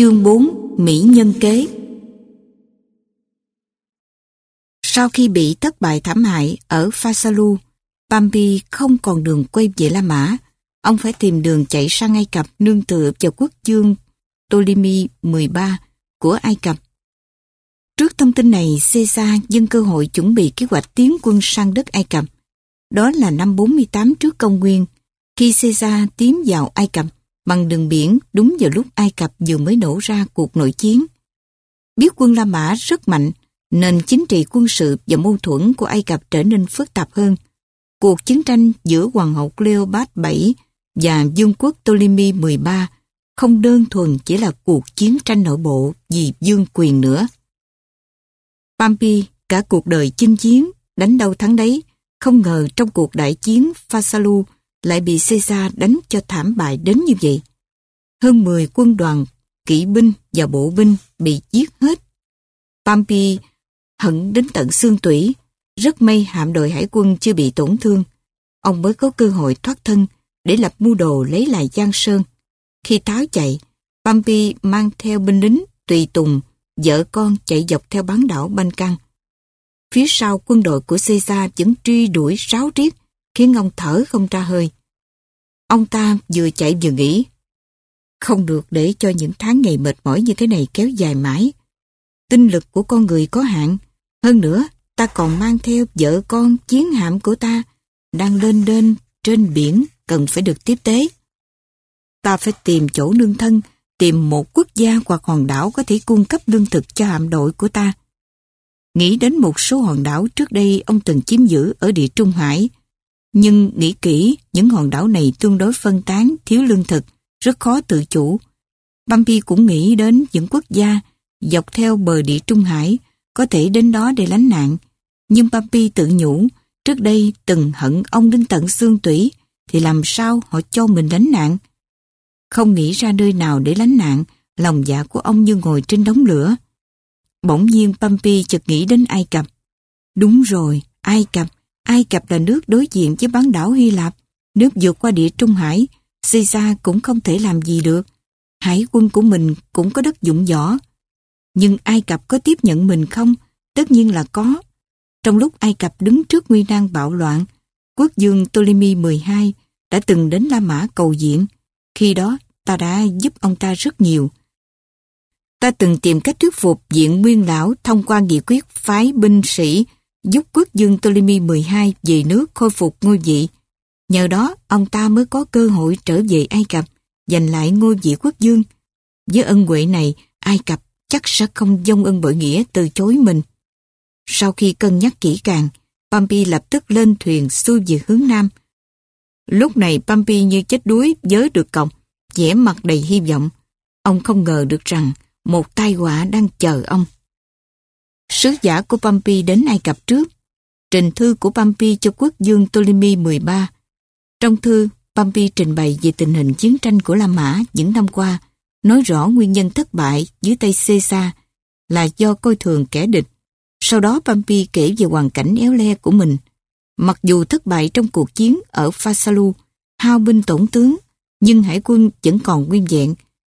Chương 4 Mỹ Nhân Kế Sau khi bị thất bại thảm hại ở Phasalu, Bambi không còn đường quay về La Mã. Ông phải tìm đường chạy sang Ai Cập nương tựa vào quốc chương Ptolemy 13 của Ai Cập. Trước thông tin này, Caesar dân cơ hội chuẩn bị kế hoạch tiến quân sang đất Ai Cập. Đó là năm 48 trước công nguyên, khi Caesar tiến vào Ai Cập bằng đường biển đúng vào lúc Ai Cập vừa mới nổ ra cuộc nội chiến. Biết quân La Mã rất mạnh, nên chính trị quân sự và mâu thuẫn của Ai Cập trở nên phức tạp hơn. Cuộc chiến tranh giữa Hoàng hậu Cleopat VII và Dương quốc Ptolemy 13 không đơn thuần chỉ là cuộc chiến tranh nội bộ vì dương quyền nữa. Pompey cả cuộc đời chinh chiến, đánh đâu thắng đấy, không ngờ trong cuộc đại chiến Phasalu lại bị Caesar đánh cho thảm bại đến như vậy. Hơn 10 quân đoàn, kỵ binh và bộ binh bị giết hết. Pompey hận đến tận xương tủy, rất may hạm đội hải quân chưa bị tổn thương. Ông mới có cơ hội thoát thân để lập mưu đồ lấy lại Giang Sơn. Khi tháo chạy, Pompey mang theo binh lính, tùy tùng, vợ con chạy dọc theo bán đảo Ban Căng. Phía sau quân đội của Caesar vẫn truy đuổi ráo riết, khiến ông thở không ra hơi. Ông ta vừa chạy vừa nghĩ, không được để cho những tháng ngày mệt mỏi như thế này kéo dài mãi. Tinh lực của con người có hạn, hơn nữa ta còn mang theo vợ con chiến hạm của ta đang lên đên trên biển cần phải được tiếp tế. Ta phải tìm chỗ nương thân, tìm một quốc gia hoặc hòn đảo có thể cung cấp lương thực cho hạm đội của ta. Nghĩ đến một số hòn đảo trước đây ông từng chiếm giữ ở địa Trung Hải, nhưng nghĩ kỹ, những hòn đảo này tương đối phân tán, thiếu lương thực, rất khó tự chủ. Bumpy cũng nghĩ đến những quốc gia dọc theo bờ địa Trung Hải có thể đến đó để lánh nạn. Nhưng Bumpy tự nhủ, trước đây từng hận ông đến tận xương tủy, thì làm sao họ cho mình lánh nạn? Không nghĩ ra nơi nào để lánh nạn, lòng dạ của ông như ngồi trên đống lửa. Bỗng nhiên Bumpy chợt nghĩ đến Ai Cập. Đúng rồi, Ai Cập, Ai Cập là nước đối diện với bán đảo Hy Lạp, nước vượt qua địa Trung Hải, Caesar cũng không thể làm gì được. Hải quân của mình cũng có đất dụng võ. Nhưng Ai Cập có tiếp nhận mình không? Tất nhiên là có. Trong lúc Ai Cập đứng trước nguy nan bạo loạn, quốc dương Ptolemy 12 đã từng đến La Mã cầu diện. Khi đó, ta đã giúp ông ta rất nhiều. Ta từng tìm cách thuyết phục diện nguyên lão thông qua nghị quyết phái binh sĩ giúp quốc dương Ptolemy 12 về nước khôi phục ngôi vị. Nhờ đó, ông ta mới có cơ hội trở về Ai Cập, giành lại ngôi vị quốc dương. Với ân huệ này, Ai Cập chắc sẽ không dông ân bội nghĩa từ chối mình. Sau khi cân nhắc kỹ càng, Pompey lập tức lên thuyền xuôi về hướng Nam. Lúc này Pompey như chết đuối giới được còng, vẻ mặt đầy hy vọng. Ông không ngờ được rằng một tai họa đang chờ ông. Sứ giả của Pompey đến Ai Cập trước, trình thư của Pompey cho quốc dương Ptolemy 13. Trong thư, Pompey trình bày về tình hình chiến tranh của La Mã những năm qua, nói rõ nguyên nhân thất bại dưới tay Caesar là do coi thường kẻ địch. Sau đó Pompey kể về hoàn cảnh éo le của mình. Mặc dù thất bại trong cuộc chiến ở Phasalu, hao binh tổn tướng, nhưng hải quân vẫn còn nguyên vẹn.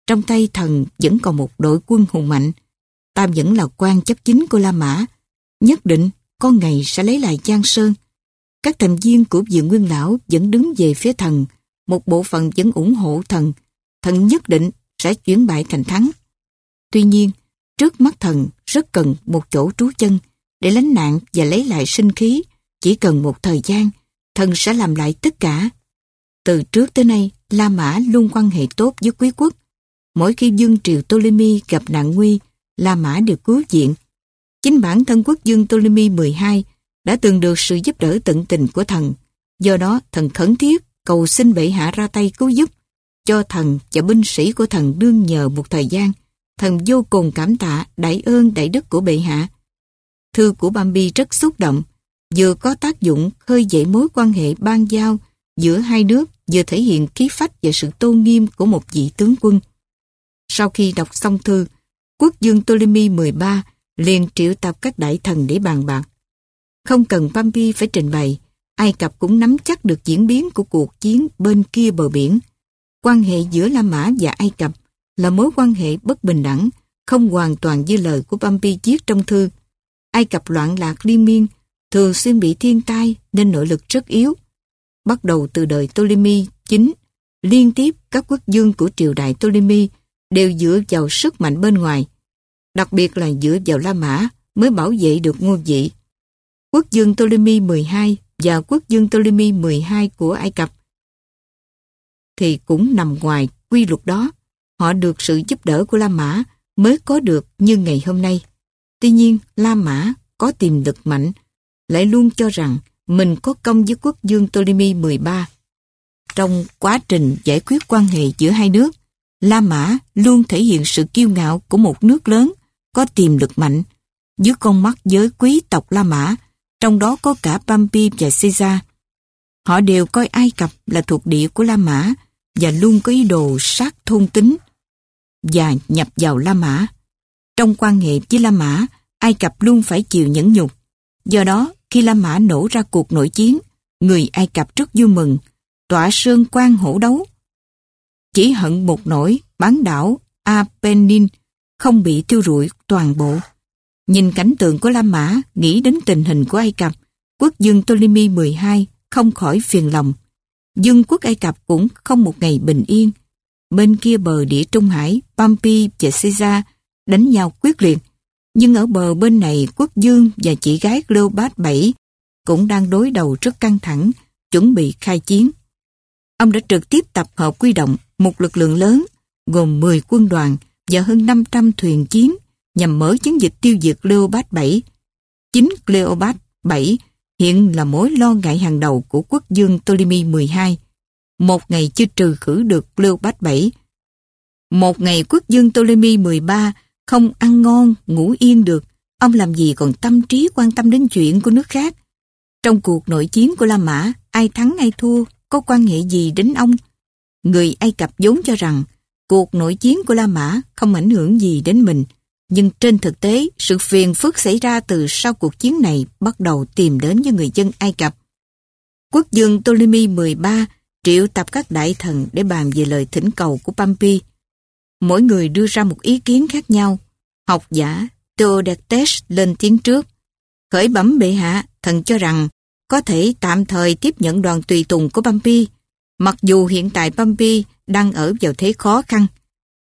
Trong tay thần vẫn còn một đội quân hùng mạnh. Ta vẫn là quan chấp chính của La Mã. Nhất định con ngày sẽ lấy lại Giang Sơn. Các thành viên của diệu nguyên lão vẫn đứng về phía thần. Một bộ phận vẫn ủng hộ thần. Thần nhất định sẽ chuyển bại thành thắng. Tuy nhiên, trước mắt thần rất cần một chỗ trú chân để lánh nạn và lấy lại sinh khí. Chỉ cần một thời gian, thần sẽ làm lại tất cả. Từ trước tới nay, La Mã luôn quan hệ tốt với quý quốc. Mỗi khi dương triều Ptolemy gặp nạn nguy, La Mã được cứu diện. Chính bản thân quốc dương Ptolemy 12 đã từng được sự giúp đỡ tận tình của thần. Do đó, thần khẩn thiết cầu xin bệ hạ ra tay cứu giúp cho thần và binh sĩ của thần đương nhờ một thời gian. Thần vô cùng cảm tạ đại ơn đại đức của bệ hạ. Thư của Bambi rất xúc động, vừa có tác dụng khơi dậy mối quan hệ ban giao giữa hai nước, vừa thể hiện khí phách và sự tôn nghiêm của một vị tướng quân. Sau khi đọc xong thư, quốc dương Ptolemy 13 liền triệu tập các đại thần để bàn bạc. Không cần Pompey phải trình bày, Ai Cập cũng nắm chắc được diễn biến của cuộc chiến bên kia bờ biển. Quan hệ giữa La Mã và Ai Cập là mối quan hệ bất bình đẳng, không hoàn toàn như lời của Pompey viết trong thư. Ai Cập loạn lạc liên miên, thường xuyên bị thiên tai nên nội lực rất yếu. Bắt đầu từ đời Ptolemy chính, liên tiếp các quốc dương của triều đại Ptolemy đều dựa vào sức mạnh bên ngoài, đặc biệt là dựa vào La Mã mới bảo vệ được ngôi vị. Quốc dương Ptolemy 12 và quốc dương Ptolemy 12 của Ai Cập thì cũng nằm ngoài quy luật đó. Họ được sự giúp đỡ của La Mã mới có được như ngày hôm nay. Tuy nhiên, La Mã có tiềm lực mạnh, lại luôn cho rằng mình có công với quốc dương Ptolemy 13. Trong quá trình giải quyết quan hệ giữa hai nước, La Mã luôn thể hiện sự kiêu ngạo của một nước lớn, có tiềm lực mạnh, dưới con mắt giới quý tộc La Mã, trong đó có cả Pompey và Caesar. Họ đều coi Ai Cập là thuộc địa của La Mã và luôn có ý đồ sát thôn tính và nhập vào La Mã. Trong quan hệ với La Mã, Ai Cập luôn phải chịu nhẫn nhục. Do đó, khi La Mã nổ ra cuộc nội chiến, người Ai Cập rất vui mừng, tỏa sơn quan hổ đấu. Chỉ hận một nỗi bán đảo Apennin không bị tiêu rụi toàn bộ. Nhìn cảnh tượng của La Mã, nghĩ đến tình hình của Ai Cập, quốc dương Ptolemy 12 không khỏi phiền lòng. Dương quốc Ai Cập cũng không một ngày bình yên. Bên kia bờ địa Trung Hải, Pompey và Caesar đánh nhau quyết liệt. Nhưng ở bờ bên này, quốc dương và chị gái Cleopat VII cũng đang đối đầu rất căng thẳng, chuẩn bị khai chiến. Ông đã trực tiếp tập hợp quy động một lực lượng lớn, gồm 10 quân đoàn và hơn 500 thuyền chiến nhằm mở chiến dịch tiêu diệt Cleopat VII. Chính Cleopat VII hiện là mối lo ngại hàng đầu của quốc dương Ptolemy 12. Một ngày chưa trừ khử được Cleopat VII. Một ngày quốc dương Ptolemy 13 không ăn ngon, ngủ yên được. Ông làm gì còn tâm trí quan tâm đến chuyện của nước khác. Trong cuộc nội chiến của La Mã, ai thắng ai thua, có quan hệ gì đến ông? Người Ai Cập vốn cho rằng cuộc nội chiến của La Mã không ảnh hưởng gì đến mình. Nhưng trên thực tế, sự phiền phức xảy ra từ sau cuộc chiến này bắt đầu tìm đến với người dân Ai Cập. Quốc dương Ptolemy 13 triệu tập các đại thần để bàn về lời thỉnh cầu của Pompey. Mỗi người đưa ra một ý kiến khác nhau. Học giả Theodates lên tiếng trước. Khởi bẩm bệ hạ, thần cho rằng có thể tạm thời tiếp nhận đoàn tùy tùng của Pompey. Mặc dù hiện tại Pompey đang ở vào thế khó khăn,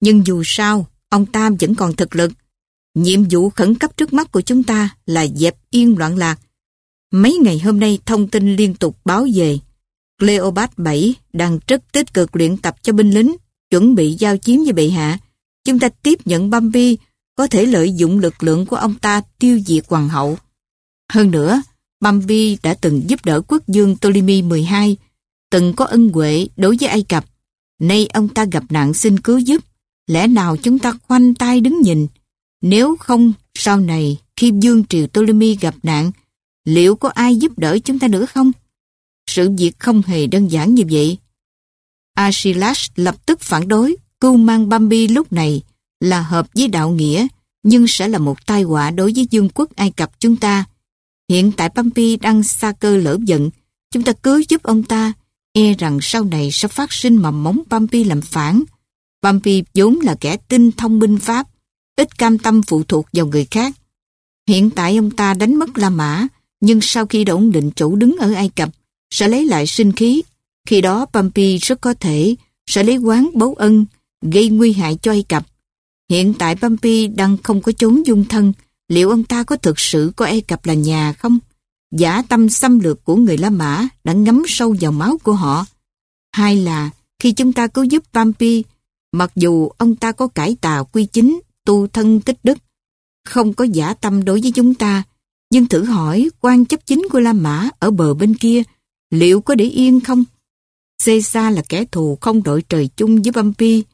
nhưng dù sao, ông ta vẫn còn thực lực Nhiệm vụ khẩn cấp trước mắt của chúng ta là dẹp yên loạn lạc. Mấy ngày hôm nay thông tin liên tục báo về. Cleopat 7 đang rất tích cực luyện tập cho binh lính, chuẩn bị giao chiến với bệ hạ. Chúng ta tiếp nhận Bambi, có thể lợi dụng lực lượng của ông ta tiêu diệt hoàng hậu. Hơn nữa, Bambi đã từng giúp đỡ quốc dương Ptolemy 12, từng có ân huệ đối với Ai Cập. Nay ông ta gặp nạn xin cứu giúp, lẽ nào chúng ta khoanh tay đứng nhìn, nếu không, sau này, khi Dương Triều Ptolemy gặp nạn, liệu có ai giúp đỡ chúng ta nữa không? Sự việc không hề đơn giản như vậy. Asilash lập tức phản đối, cưu mang Bambi lúc này là hợp với đạo nghĩa, nhưng sẽ là một tai họa đối với dương quốc Ai Cập chúng ta. Hiện tại Bambi đang xa cơ lỡ giận, chúng ta cứ giúp ông ta, e rằng sau này sẽ phát sinh mầm móng Bambi làm phản. Bambi vốn là kẻ tinh thông binh pháp, ít cam tâm phụ thuộc vào người khác. Hiện tại ông ta đánh mất La Mã, nhưng sau khi đã ổn định chủ đứng ở Ai Cập, sẽ lấy lại sinh khí. Khi đó Pompey rất có thể sẽ lấy quán bấu ân, gây nguy hại cho Ai Cập. Hiện tại Pompey đang không có chốn dung thân, liệu ông ta có thực sự có Ai Cập là nhà không? Giả tâm xâm lược của người La Mã đã ngấm sâu vào máu của họ. Hai là, khi chúng ta cứu giúp Pompey, mặc dù ông ta có cải tà quy chính, tu thân tích đức, không có giả tâm đối với chúng ta. Nhưng thử hỏi quan chấp chính của La Mã ở bờ bên kia liệu có để yên không? Caesar là kẻ thù không đội trời chung với Pompey.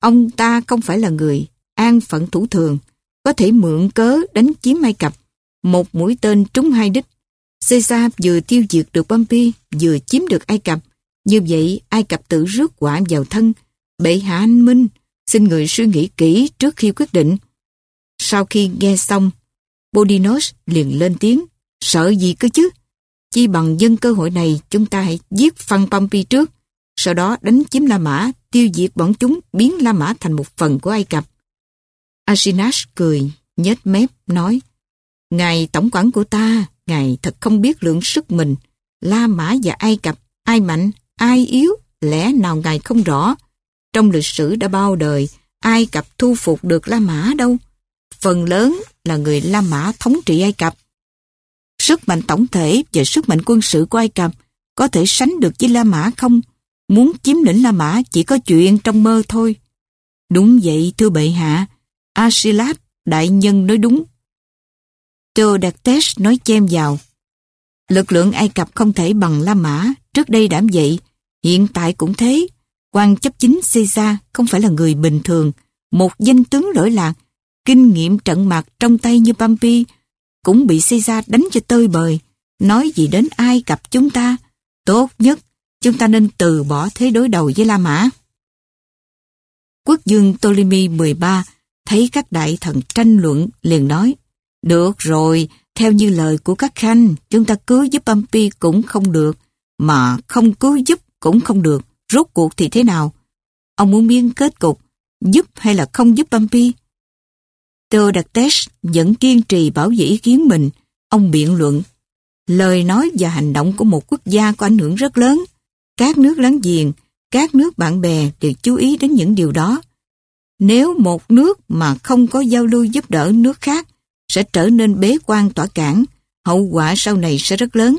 Ông ta không phải là người an phận thủ thường, có thể mượn cớ đánh chiếm Ai Cập. Một mũi tên trúng hai đích. Caesar vừa tiêu diệt được Pompey, vừa chiếm được Ai Cập. Như vậy, Ai Cập tự rước quả vào thân. Bệ hạ anh minh, Xin người suy nghĩ kỹ trước khi quyết định. Sau khi nghe xong, Bodinos liền lên tiếng. Sợ gì cơ chứ? Chi bằng dân cơ hội này chúng ta hãy giết Phan Pompey trước, sau đó đánh chiếm La Mã tiêu diệt bọn chúng biến La Mã thành một phần của Ai Cập. Asinash cười, nhếch mép, nói Ngài tổng quản của ta, Ngài thật không biết lượng sức mình. La Mã và Ai Cập, ai mạnh, ai yếu, lẽ nào Ngài không rõ. Trong lịch sử đã bao đời, Ai Cập thu phục được La Mã đâu. Phần lớn là người La Mã thống trị Ai Cập. Sức mạnh tổng thể và sức mạnh quân sự của Ai Cập có thể sánh được với La Mã không? Muốn chiếm lĩnh La Mã chỉ có chuyện trong mơ thôi. Đúng vậy thưa bệ hạ, Asilat đại nhân nói đúng. Theodates nói chêm vào. Lực lượng Ai Cập không thể bằng La Mã, trước đây đã vậy, hiện tại cũng thế. quan chấp chính Caesar không phải là người bình thường, một danh tướng lỗi lạc, kinh nghiệm trận mạc trong tay như Pompey, cũng bị Caesar đánh cho tơi bời. Nói gì đến Ai Cập chúng ta, tốt nhất chúng ta nên từ bỏ thế đối đầu với La Mã. Quốc dương Ptolemy 13 thấy các đại thần tranh luận liền nói được rồi, theo như lời của các khanh, chúng ta cứu giúp bumpy cũng không được, mà không cứu giúp cũng không được. Rốt cuộc thì thế nào? Ông muốn biến kết cục, giúp hay là không giúp bumpy Theodates vẫn kiên trì bảo vệ ý kiến mình. Ông biện luận, lời nói và hành động của một quốc gia có ảnh hưởng rất lớn. Các nước láng giềng, các nước bạn bè đều chú ý đến những điều đó. Nếu một nước mà không có giao lưu giúp đỡ nước khác sẽ trở nên bế quan tỏa cản, hậu quả sau này sẽ rất lớn.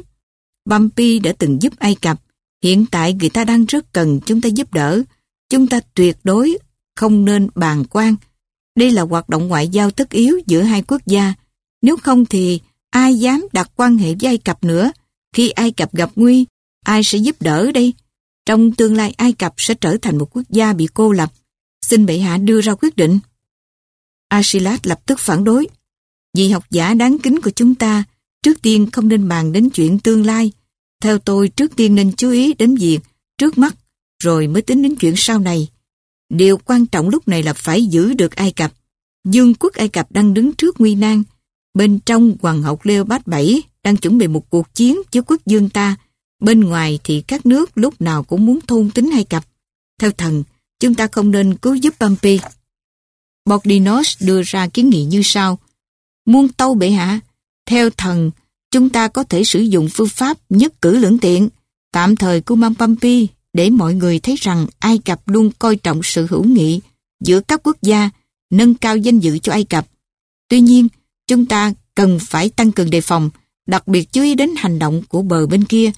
Bumpy đã từng giúp Ai Cập, hiện tại người ta đang rất cần chúng ta giúp đỡ. Chúng ta tuyệt đối không nên bàn quan. Đây là hoạt động ngoại giao tất yếu giữa hai quốc gia. Nếu không thì ai dám đặt quan hệ với Ai Cập nữa. Khi Ai Cập gặp nguy, ai sẽ giúp đỡ đây? Trong tương lai Ai Cập sẽ trở thành một quốc gia bị cô lập. Xin bệ hạ đưa ra quyết định. Asilat lập tức phản đối. Vì học giả đáng kính của chúng ta, trước tiên không nên bàn đến chuyện tương lai. Theo tôi, trước tiên nên chú ý đến việc trước mắt, rồi mới tính đến chuyện sau này. Điều quan trọng lúc này là phải giữ được Ai Cập. Dương quốc Ai Cập đang đứng trước nguy nan. Bên trong Hoàng hậu Leopold bảy đang chuẩn bị một cuộc chiến với quốc dương ta. Bên ngoài thì các nước lúc nào cũng muốn thôn tính Ai Cập. Theo thần, chúng ta không nên cứu giúp Pompey. Bordinos đưa ra kiến nghị như sau. Muôn tâu bệ hạ, theo thần, chúng ta có thể sử dụng phương pháp nhất cử lưỡng tiện, tạm thời của mang để mọi người thấy rằng Ai Cập luôn coi trọng sự hữu nghị giữa các quốc gia, nâng cao danh dự cho Ai Cập. Tuy nhiên, chúng ta cần phải tăng cường đề phòng, đặc biệt chú ý đến hành động của bờ bên kia,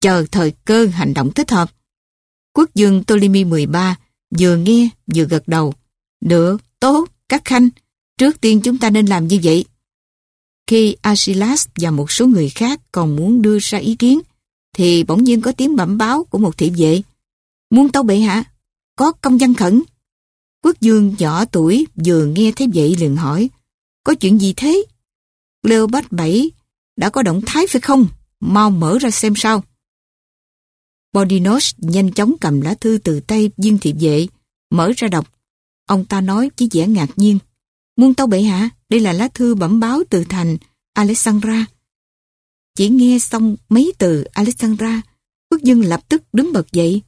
chờ thời cơ hành động thích hợp. Quốc dương Ptolemy 13 vừa nghe vừa gật đầu. Được, tốt, các khanh, trước tiên chúng ta nên làm như vậy. Khi Asilas và một số người khác còn muốn đưa ra ý kiến, thì bỗng nhiên có tiếng bẩm báo của một thị vệ. Muôn tâu bệ hạ, có công văn khẩn. Quốc dương nhỏ tuổi vừa nghe thấy vậy liền hỏi, có chuyện gì thế? Leo Bách Bảy đã có động thái phải không? Mau mở ra xem sao. Bodinos nhanh chóng cầm lá thư từ tay viên thị vệ, mở ra đọc. Ông ta nói với vẻ ngạc nhiên. Muôn tâu bệ hạ, đây là lá thư bẩm báo từ thành Alexandra. Chỉ nghe xong mấy từ Alexandra, quốc dân lập tức đứng bật dậy.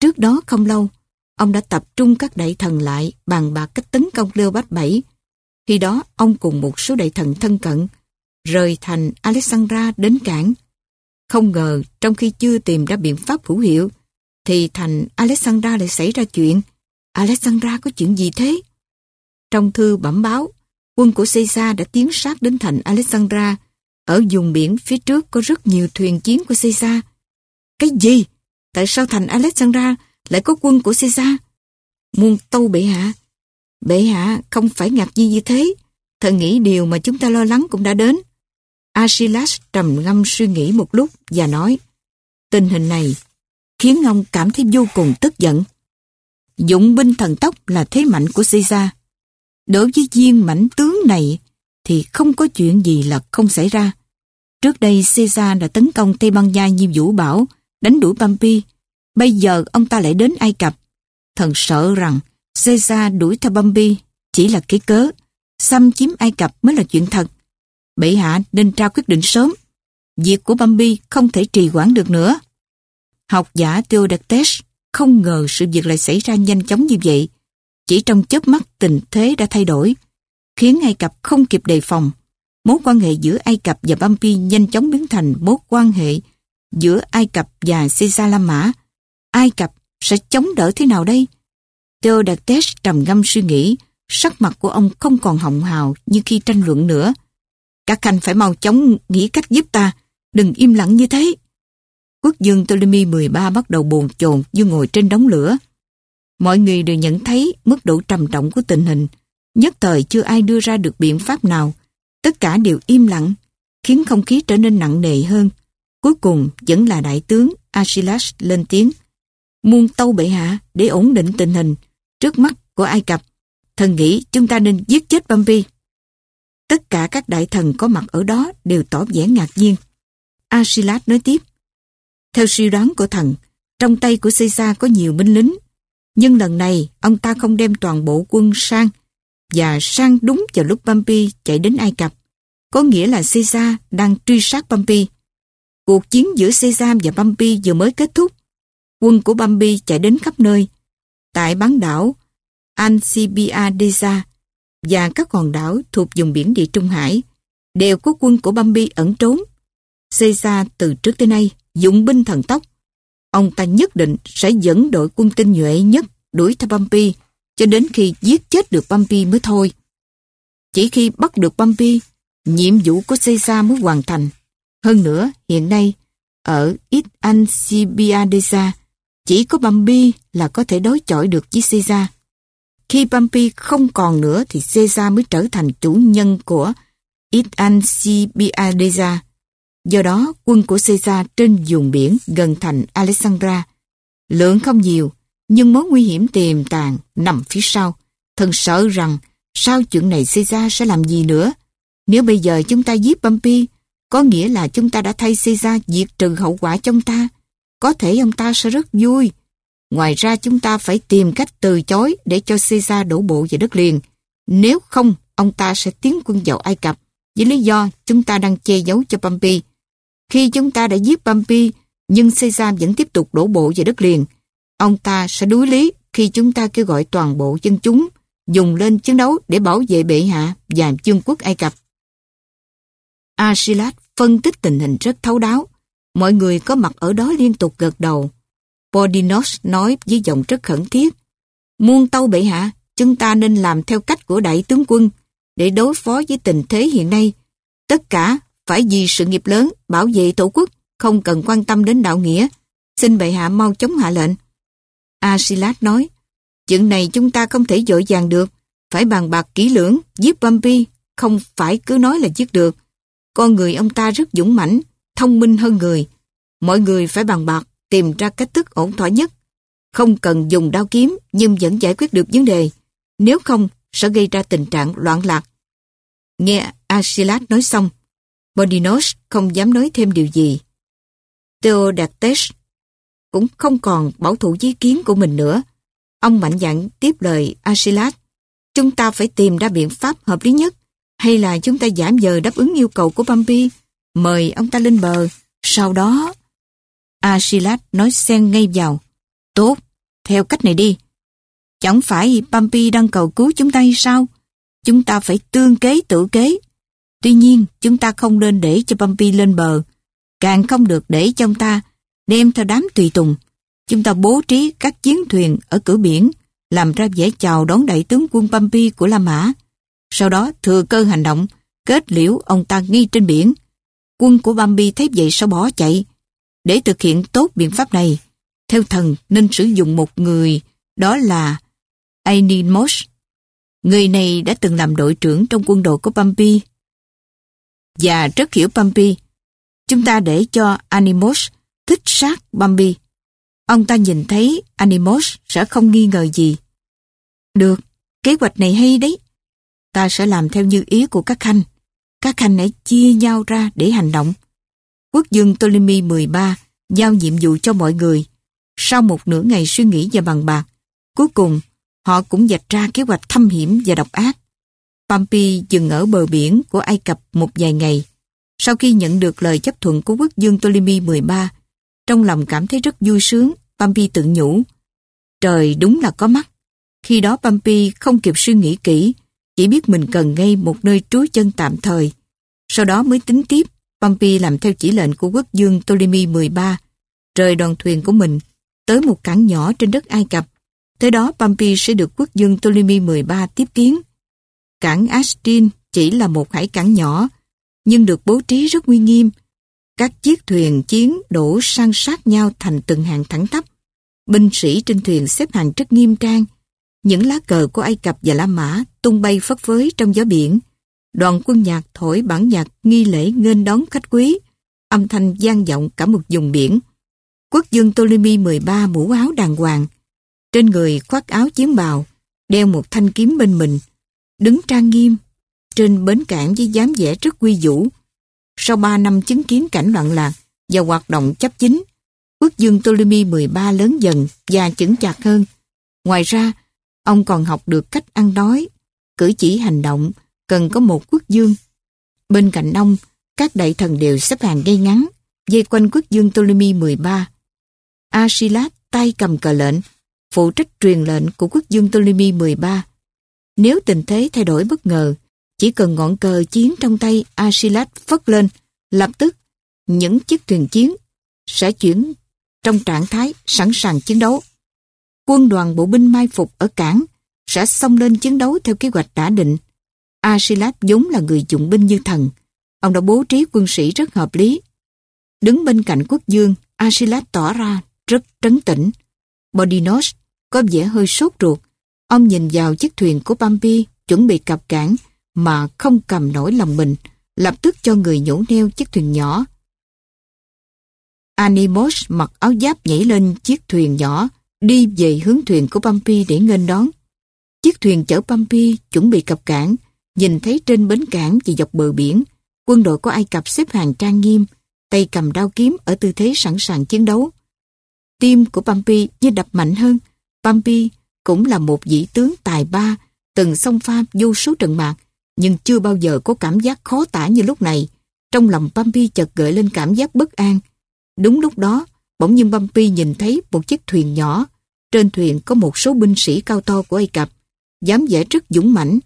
Trước đó không lâu, ông đã tập trung các đại thần lại bàn bạc cách tấn công Lêu Bách Bảy. Khi đó, ông cùng một số đại thần thân cận, rời thành Alexandra đến cảng. Không ngờ, trong khi chưa tìm ra biện pháp hữu hiệu, thì thành Alexandra lại xảy ra chuyện. Alexandra có chuyện gì thế? Trong thư bẩm báo, quân của Caesar đã tiến sát đến thành Alexandra. Ở vùng biển phía trước có rất nhiều thuyền chiến của Caesar. Cái gì? Tại sao thành Alexandra lại có quân của Caesar? Muôn tâu bệ hạ. Bệ hạ không phải ngạc nhiên như thế. Thần nghĩ điều mà chúng ta lo lắng cũng đã đến. Achilles trầm ngâm suy nghĩ một lúc và nói, Tình hình này khiến ông cảm thấy vô cùng tức giận. Dụng binh thần tốc là thế mạnh của Caesar. Đối với viên mảnh tướng này thì không có chuyện gì là không xảy ra. Trước đây Caesar đã tấn công Tây Ban Nha như vũ bảo, đánh đuổi Pompey. Bây giờ ông ta lại đến Ai Cập. Thần sợ rằng Caesar đuổi theo Pompey chỉ là cái cớ. Xâm chiếm Ai Cập mới là chuyện thật. Bệ hạ nên ra quyết định sớm. Việc của Bambi không thể trì hoãn được nữa. Học giả Theodates không ngờ sự việc lại xảy ra nhanh chóng như vậy. Chỉ trong chớp mắt tình thế đã thay đổi, khiến Ai Cập không kịp đề phòng. Mối quan hệ giữa Ai Cập và Bambi nhanh chóng biến thành mối quan hệ giữa Ai Cập và Caesar La Mã. Ai Cập sẽ chống đỡ thế nào đây? Theodates trầm ngâm suy nghĩ, sắc mặt của ông không còn hồng hào như khi tranh luận nữa. Các khanh phải mau chóng nghĩ cách giúp ta, đừng im lặng như thế. Quốc dương Ptolemy 13 bắt đầu bồn chồn như ngồi trên đống lửa. Mọi người đều nhận thấy mức độ trầm trọng của tình hình. Nhất thời chưa ai đưa ra được biện pháp nào. Tất cả đều im lặng, khiến không khí trở nên nặng nề hơn. Cuối cùng vẫn là đại tướng Achilles lên tiếng. Muôn tâu bệ hạ để ổn định tình hình trước mắt của Ai Cập. Thần nghĩ chúng ta nên giết chết Bambi. Tất cả các đại thần có mặt ở đó đều tỏ vẻ ngạc nhiên. Achilles nói tiếp. Theo suy đoán của thần, trong tay của Caesar có nhiều binh lính. Nhưng lần này, ông ta không đem toàn bộ quân sang, và sang đúng vào lúc Bambi chạy đến Ai Cập. Có nghĩa là Caesar đang truy sát Bambi. Cuộc chiến giữa Caesar và Bambi vừa mới kết thúc. Quân của Bambi chạy đến khắp nơi. Tại bán đảo Ancibiadesa và các hòn đảo thuộc vùng biển địa Trung Hải đều có quân của Bambi ẩn trốn. Caesar từ trước tới nay dụng binh thần tốc. Ông ta nhất định sẽ dẫn đội quân tinh nhuệ nhất đuổi theo bumpy cho đến khi giết chết được bumpy mới thôi. Chỉ khi bắt được bumpy, nhiệm vụ của Caesar mới hoàn thành. Hơn nữa, hiện nay, ở Ít Ancibiadesa, chỉ có bumpy là có thể đối chọi được với Caesar. Khi bumpy không còn nữa thì Caesar mới trở thành chủ nhân của Ít Ancibiadesa. Do đó, quân của Caesar trên vùng biển gần thành Alexandra. Lượng không nhiều, nhưng mối nguy hiểm tiềm tàng nằm phía sau. Thần sợ rằng sau chuyện này Caesar sẽ làm gì nữa. Nếu bây giờ chúng ta giết Pompey, có nghĩa là chúng ta đã thay Caesar diệt trừ hậu quả trong ta. Có thể ông ta sẽ rất vui. Ngoài ra chúng ta phải tìm cách từ chối để cho Caesar đổ bộ về đất liền. Nếu không, ông ta sẽ tiến quân vào Ai Cập với lý do chúng ta đang che giấu cho Pompey. Khi chúng ta đã giết Bambi, nhưng Caesar vẫn tiếp tục đổ bộ về đất liền, ông ta sẽ đối lý khi chúng ta kêu gọi toàn bộ dân chúng dùng lên chiến đấu để bảo vệ bệ hạ và vương quốc Ai Cập. Asilat phân tích tình hình rất thấu đáo. Mọi người có mặt ở đó liên tục gật đầu. Podinos nói với giọng rất khẩn thiết. Muôn tâu bệ hạ, chúng ta nên làm theo cách của đại tướng quân để đối phó với tình thế hiện nay. Tất cả phải vì sự nghiệp lớn, bảo vệ tổ quốc, không cần quan tâm đến đạo nghĩa. Xin bệ hạ mau chống hạ lệnh. Asilat nói, chuyện này chúng ta không thể dội dàng được, phải bàn bạc kỹ lưỡng, giết Bambi không phải cứ nói là giết được. Con người ông ta rất dũng mãnh, thông minh hơn người. Mọi người phải bàn bạc, tìm ra cách thức ổn thỏa nhất. Không cần dùng đao kiếm nhưng vẫn giải quyết được vấn đề. Nếu không, sẽ gây ra tình trạng loạn lạc. Nghe Asilat nói xong, Modinos không dám nói thêm điều gì. Theodates cũng không còn bảo thủ ý kiến của mình nữa. Ông mạnh dạn tiếp lời Asilat. Chúng ta phải tìm ra biện pháp hợp lý nhất hay là chúng ta giảm giờ đáp ứng yêu cầu của Bambi, mời ông ta lên bờ. Sau đó... Asilat nói xen ngay vào. Tốt, theo cách này đi. Chẳng phải Bambi đang cầu cứu chúng ta hay sao? Chúng ta phải tương kế tự kế. Tuy nhiên, chúng ta không nên để cho Bumpy lên bờ, càng không được để cho ông ta đem theo đám tùy tùng. Chúng ta bố trí các chiến thuyền ở cửa biển, làm ra vẻ chào đón đại tướng quân Bumpy của La Mã. Sau đó thừa cơ hành động, kết liễu ông ta ngay trên biển. Quân của Bumpy thấy vậy sao bỏ chạy. Để thực hiện tốt biện pháp này, theo thần nên sử dụng một người, đó là Aenimos Người này đã từng làm đội trưởng trong quân đội của Bumpy và rất hiểu Bambi. Chúng ta để cho Animos thích sát Bambi. Ông ta nhìn thấy Animos sẽ không nghi ngờ gì. Được, kế hoạch này hay đấy. Ta sẽ làm theo như ý của các khanh. Các khanh hãy chia nhau ra để hành động. Quốc dương Ptolemy 13 giao nhiệm vụ cho mọi người. Sau một nửa ngày suy nghĩ và bằng bạc, cuối cùng họ cũng dạch ra kế hoạch thâm hiểm và độc ác. Pompey dừng ở bờ biển của Ai Cập một vài ngày. Sau khi nhận được lời chấp thuận của quốc dương Ptolemy 13, trong lòng cảm thấy rất vui sướng, Pompey tự nhủ, Trời đúng là có mắt. Khi đó Pompey không kịp suy nghĩ kỹ, chỉ biết mình cần ngay một nơi trú chân tạm thời. Sau đó mới tính tiếp, Pompey làm theo chỉ lệnh của quốc dương Ptolemy 13, rời đoàn thuyền của mình tới một cảng nhỏ trên đất Ai Cập. Tới đó Pompey sẽ được quốc dương Ptolemy 13 tiếp kiến. Cảng Astin chỉ là một hải cảng nhỏ, nhưng được bố trí rất nguy nghiêm. Các chiếc thuyền chiến đổ san sát nhau thành từng hàng thẳng tắp. Binh sĩ trên thuyền xếp hàng rất nghiêm trang. Những lá cờ của Ai Cập và La Mã tung bay phất phới trong gió biển. Đoàn quân nhạc thổi bản nhạc nghi lễ nghênh đón khách quý. Âm thanh gian vọng cả một vùng biển. Quốc dương Ptolemy 13 mũ áo đàng hoàng. Trên người khoác áo chiến bào, đeo một thanh kiếm bên mình. Đứng trang nghiêm, trên bến cảng với dáng vẻ rất quy vũ. Sau 3 năm chứng kiến cảnh loạn lạc và hoạt động chấp chính, quốc dương Ptolemy 13 lớn dần và chững chạc hơn. Ngoài ra, ông còn học được cách ăn đói, cử chỉ hành động, cần có một quốc dương. Bên cạnh ông, các đại thần đều xếp hàng ngay ngắn, dây quanh quốc dương Ptolemy 13. Asilat tay cầm cờ lệnh, phụ trách truyền lệnh của quốc dương Ptolemy 13. Nếu tình thế thay đổi bất ngờ, chỉ cần ngọn cờ chiến trong tay Asilat phất lên, lập tức những chiếc thuyền chiến sẽ chuyển trong trạng thái sẵn sàng chiến đấu. Quân đoàn bộ binh mai phục ở cảng sẽ xông lên chiến đấu theo kế hoạch đã định. Asilat vốn là người dụng binh như thần. Ông đã bố trí quân sĩ rất hợp lý. Đứng bên cạnh quốc dương, Asilat tỏ ra rất trấn tĩnh. Bodinos có vẻ hơi sốt ruột. Ông nhìn vào chiếc thuyền của Bambi chuẩn bị cập cảng mà không cầm nổi lòng mình, lập tức cho người nhổ neo chiếc thuyền nhỏ. Animos mặc áo giáp nhảy lên chiếc thuyền nhỏ, đi về hướng thuyền của Bambi để nghênh đón. Chiếc thuyền chở Bambi chuẩn bị cập cảng, nhìn thấy trên bến cảng và dọc bờ biển, quân đội của Ai Cập xếp hàng trang nghiêm, tay cầm đao kiếm ở tư thế sẵn sàng chiến đấu. Tim của Bambi như đập mạnh hơn. Bambi cũng là một vị tướng tài ba, từng xông pha vô số trận mạc, nhưng chưa bao giờ có cảm giác khó tả như lúc này. Trong lòng Bambi chợt gợi lên cảm giác bất an. Đúng lúc đó, bỗng nhiên Bambi nhìn thấy một chiếc thuyền nhỏ. Trên thuyền có một số binh sĩ cao to của Ai Cập, dám vẻ rất dũng mãnh.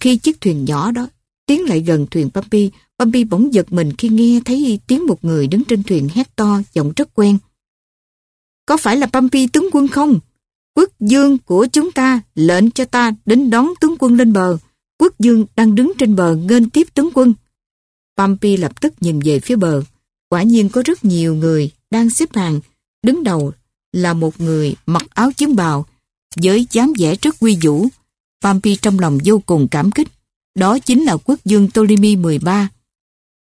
Khi chiếc thuyền nhỏ đó tiến lại gần thuyền Bambi, Bambi bỗng giật mình khi nghe thấy tiếng một người đứng trên thuyền hét to, giọng rất quen. Có phải là Bambi tướng quân không? Quốc dương của chúng ta lệnh cho ta đến đón tướng quân lên bờ. Quốc dương đang đứng trên bờ nghênh tiếp tướng quân. Pompey lập tức nhìn về phía bờ. Quả nhiên có rất nhiều người đang xếp hàng. Đứng đầu là một người mặc áo chiến bào với dáng vẻ rất quy vũ. Pompey trong lòng vô cùng cảm kích. Đó chính là quốc dương Ptolemy 13.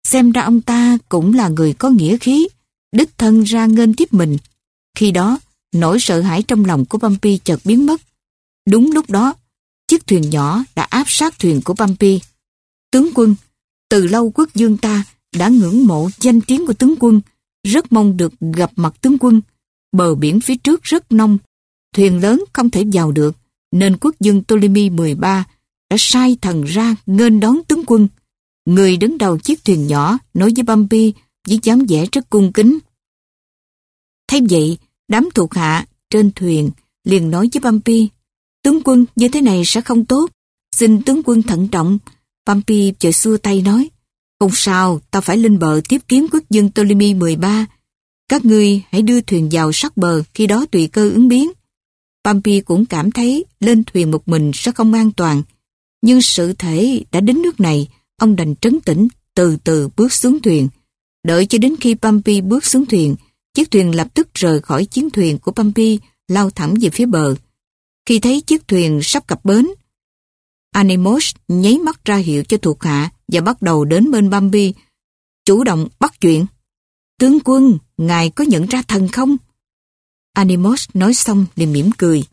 Xem ra ông ta cũng là người có nghĩa khí, đích thân ra nghênh tiếp mình. Khi đó, nỗi sợ hãi trong lòng của Bumpy chợt biến mất. Đúng lúc đó, chiếc thuyền nhỏ đã áp sát thuyền của Bumpy. Tướng quân, từ lâu quốc dương ta đã ngưỡng mộ danh tiếng của tướng quân, rất mong được gặp mặt tướng quân. Bờ biển phía trước rất nông, thuyền lớn không thể vào được, nên quốc dương Ptolemy 13 đã sai thần ra nghênh đón tướng quân. Người đứng đầu chiếc thuyền nhỏ nói với Bumpy với dáng vẻ rất cung kính. Thế vậy, đám thuộc hạ trên thuyền liền nói với Bumpy Tướng quân như thế này sẽ không tốt. Xin tướng quân thận trọng. Bumpy chợt xua tay nói. Không sao, ta phải lên bờ tiếp kiến quốc dân Ptolemy 13. Các ngươi hãy đưa thuyền vào sát bờ, khi đó tùy cơ ứng biến. Bumpy cũng cảm thấy lên thuyền một mình sẽ không an toàn. Nhưng sự thể đã đến nước này, ông đành trấn tĩnh, từ từ bước xuống thuyền. Đợi cho đến khi Bumpy bước xuống thuyền, chiếc thuyền lập tức rời khỏi chiến thuyền của Pampi, lao thẳng về phía bờ. Khi thấy chiếc thuyền sắp cập bến, Animos nháy mắt ra hiệu cho thuộc hạ và bắt đầu đến bên Bambi, chủ động bắt chuyện. Tướng quân, ngài có nhận ra thần không? Animos nói xong liền mỉm cười.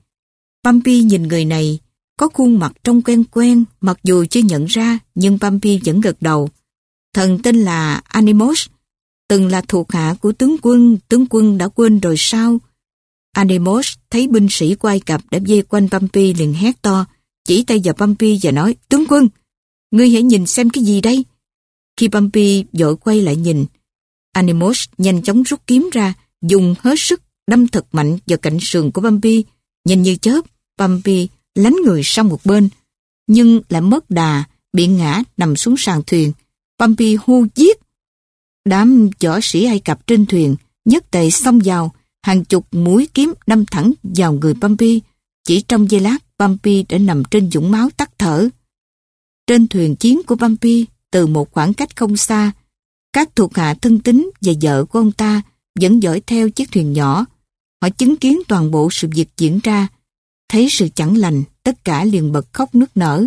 Bambi nhìn người này, có khuôn mặt trông quen quen, mặc dù chưa nhận ra, nhưng Bambi vẫn gật đầu. Thần tên là Animos, từng là thuộc hạ của tướng quân, tướng quân đã quên rồi sao? Anemos thấy binh sĩ của Ai Cập đã dây quanh bumpy liền hét to, chỉ tay vào bumpy và nói, tướng quân, ngươi hãy nhìn xem cái gì đây? Khi bumpy dội quay lại nhìn, Anemos nhanh chóng rút kiếm ra, dùng hết sức đâm thật mạnh vào cạnh sườn của bumpy, Nhìn như chớp, bumpy lánh người sang một bên, nhưng lại mất đà, bị ngã nằm xuống sàn thuyền. bumpy hô giết. Đám võ sĩ Ai Cập trên thuyền nhất tề xông vào, hàng chục mũi kiếm đâm thẳng vào người Pompey. Chỉ trong giây lát, Pompey đã nằm trên dũng máu tắt thở. Trên thuyền chiến của Pompey, từ một khoảng cách không xa, các thuộc hạ thân tín và vợ của ông ta vẫn dõi theo chiếc thuyền nhỏ. Họ chứng kiến toàn bộ sự việc diễn ra. Thấy sự chẳng lành, tất cả liền bật khóc nức nở.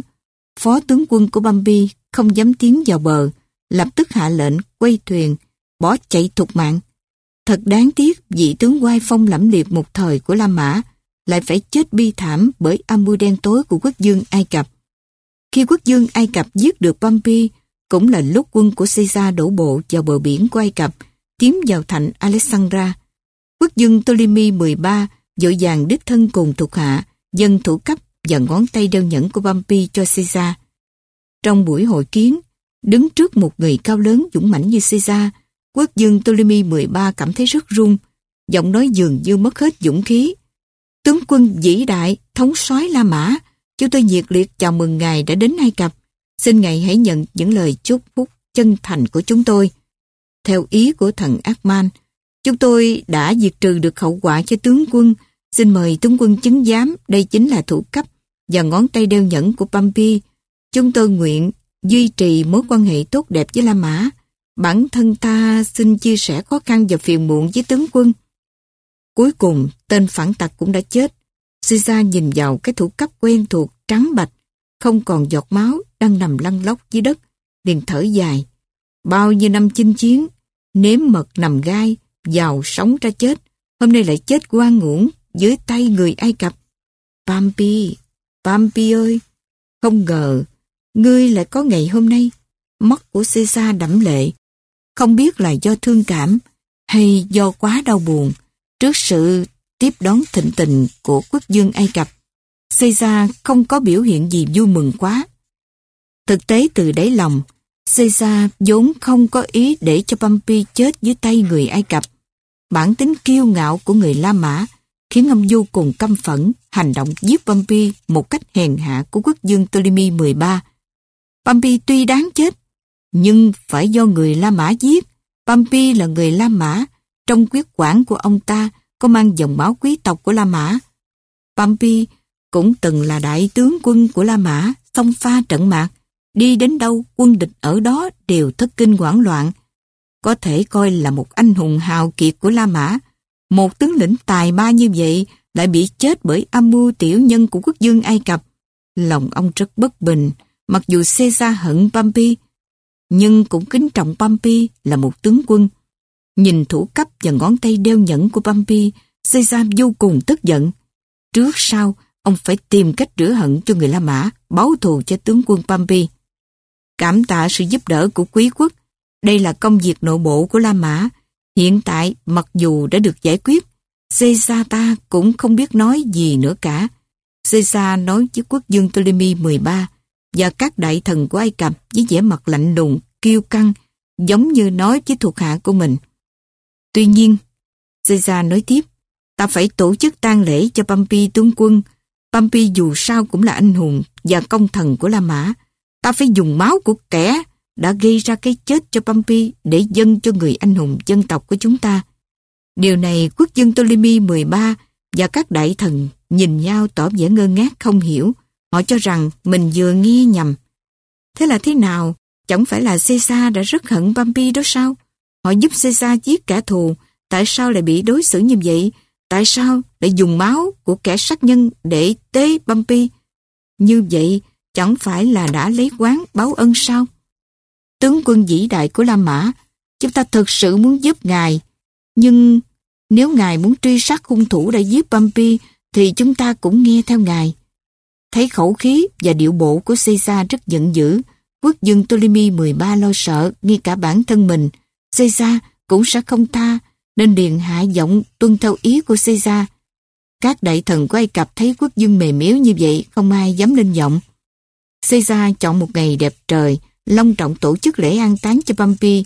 Phó tướng quân của Bambi không dám tiến vào bờ, lập tức hạ lệnh quay thuyền, bỏ chạy thục mạng. Thật đáng tiếc vị tướng quai phong lẫm liệt một thời của La Mã lại phải chết bi thảm bởi âm mưu đen tối của quốc dương Ai Cập. Khi quốc dương Ai Cập giết được Pompey, cũng là lúc quân của Caesar đổ bộ vào bờ biển của Ai Cập, tiến vào thành Alexandra. Quốc dương Ptolemy 13 dội dàng đích thân cùng thuộc hạ, dân thủ cấp và ngón tay đeo nhẫn của Pompey cho Caesar. Trong buổi hội kiến, đứng trước một người cao lớn dũng mãnh như Caesar, quốc dương Ptolemy 13 cảm thấy rất run, giọng nói dường như mất hết dũng khí. Tướng quân vĩ đại, thống soái La Mã, chúng tôi nhiệt liệt chào mừng ngài đã đến Ai Cập. Xin ngài hãy nhận những lời chúc phúc chân thành của chúng tôi. Theo ý của thần Akman, chúng tôi đã diệt trừ được hậu quả cho tướng quân. Xin mời tướng quân chứng giám, đây chính là thủ cấp và ngón tay đeo nhẫn của Pampi. Chúng tôi nguyện duy trì mối quan hệ tốt đẹp với La Mã. Bản thân ta xin chia sẻ khó khăn và phiền muộn với tướng quân. Cuối cùng, tên phản tặc cũng đã chết. Sisa nhìn vào cái thủ cấp quen thuộc, trắng bạch, không còn giọt máu, đang nằm lăn lóc dưới đất, liền thở dài. Bao nhiêu năm chinh chiến, nếm mật nằm gai, giàu sống ra chết, hôm nay lại chết quan ngủng dưới tay người Ai Cập. Pampi, Pampi ơi, không ngờ, ngươi lại có ngày hôm nay. Mắt của Caesar đẫm lệ, không biết là do thương cảm hay do quá đau buồn trước sự tiếp đón thịnh tình của quốc dương Ai Cập. Caesar không có biểu hiện gì vui mừng quá. Thực tế từ đáy lòng, Caesar vốn không có ý để cho Pompey chết dưới tay người Ai Cập. Bản tính kiêu ngạo của người La Mã khiến ông vô cùng căm phẫn hành động giết Pompey một cách hèn hạ của quốc dương Ptolemy 13. Pompey tuy đáng chết, nhưng phải do người La Mã giết. Pompey là người La Mã, trong quyết quản của ông ta có mang dòng máu quý tộc của La Mã. Pompey cũng từng là đại tướng quân của La Mã, xông pha trận mạc, đi đến đâu quân địch ở đó đều thất kinh hoảng loạn. Có thể coi là một anh hùng hào kiệt của La Mã, một tướng lĩnh tài ba như vậy lại bị chết bởi âm mưu tiểu nhân của quốc dương Ai Cập. Lòng ông rất bất bình, mặc dù Caesar hận Pompey, nhưng cũng kính trọng Pompey là một tướng quân. Nhìn thủ cấp và ngón tay đeo nhẫn của Pompey, Caesar vô cùng tức giận. Trước sau, ông phải tìm cách rửa hận cho người La Mã, báo thù cho tướng quân Pompey. Cảm tạ sự giúp đỡ của quý quốc, đây là công việc nội bộ của La Mã. Hiện tại, mặc dù đã được giải quyết, Caesar ta cũng không biết nói gì nữa cả. Caesar nói với quốc dương Ptolemy 13 và các đại thần của Ai Cập với vẻ mặt lạnh lùng, kiêu căng, giống như nói với thuộc hạ của mình. Tuy nhiên, Caesar nói tiếp, ta phải tổ chức tang lễ cho Pompey tướng quân. Pompey dù sao cũng là anh hùng và công thần của La Mã. Ta phải dùng máu của kẻ đã gây ra cái chết cho Pompey để dâng cho người anh hùng dân tộc của chúng ta. Điều này quốc dân Ptolemy 13 và các đại thần nhìn nhau tỏ vẻ ngơ ngác không hiểu. Họ cho rằng mình vừa nghe nhầm. Thế là thế nào? Chẳng phải là Caesar đã rất hận Bambi đó sao? Họ giúp Caesar giết kẻ thù. Tại sao lại bị đối xử như vậy? Tại sao lại dùng máu của kẻ sát nhân để tế Bambi? Như vậy chẳng phải là đã lấy quán báo ân sao? Tướng quân vĩ đại của La Mã, chúng ta thực sự muốn giúp ngài. Nhưng nếu ngài muốn truy sát hung thủ đã giết Bambi thì chúng ta cũng nghe theo ngài. Thấy khẩu khí và điệu bộ của Caesar rất giận dữ, quốc dương Ptolemy 13 lo sợ ngay cả bản thân mình. Caesar cũng sẽ không tha, nên liền hạ giọng tuân theo ý của Caesar. Các đại thần của Ai Cập thấy quốc dương mềm yếu như vậy, không ai dám lên giọng. Caesar chọn một ngày đẹp trời, long trọng tổ chức lễ an táng cho Pompey.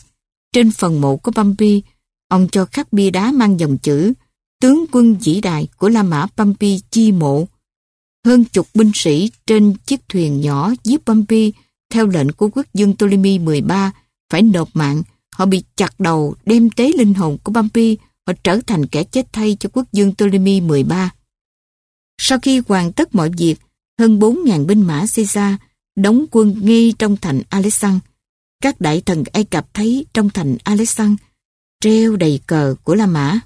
Trên phần mộ của Pompey, ông cho khắc bia đá mang dòng chữ tướng quân vĩ đại của La Mã Pompey chi mộ. Hơn chục binh sĩ trên chiếc thuyền nhỏ giết Bambi theo lệnh của quốc dương Ptolemy 13 phải nộp mạng. Họ bị chặt đầu đem tế linh hồn của Bambi. họ trở thành kẻ chết thay cho quốc dương Ptolemy 13. Sau khi hoàn tất mọi việc, hơn 4.000 binh mã Caesar đóng quân ngay trong thành Alexand. Các đại thần Ai Cập thấy trong thành Alexand treo đầy cờ của La Mã.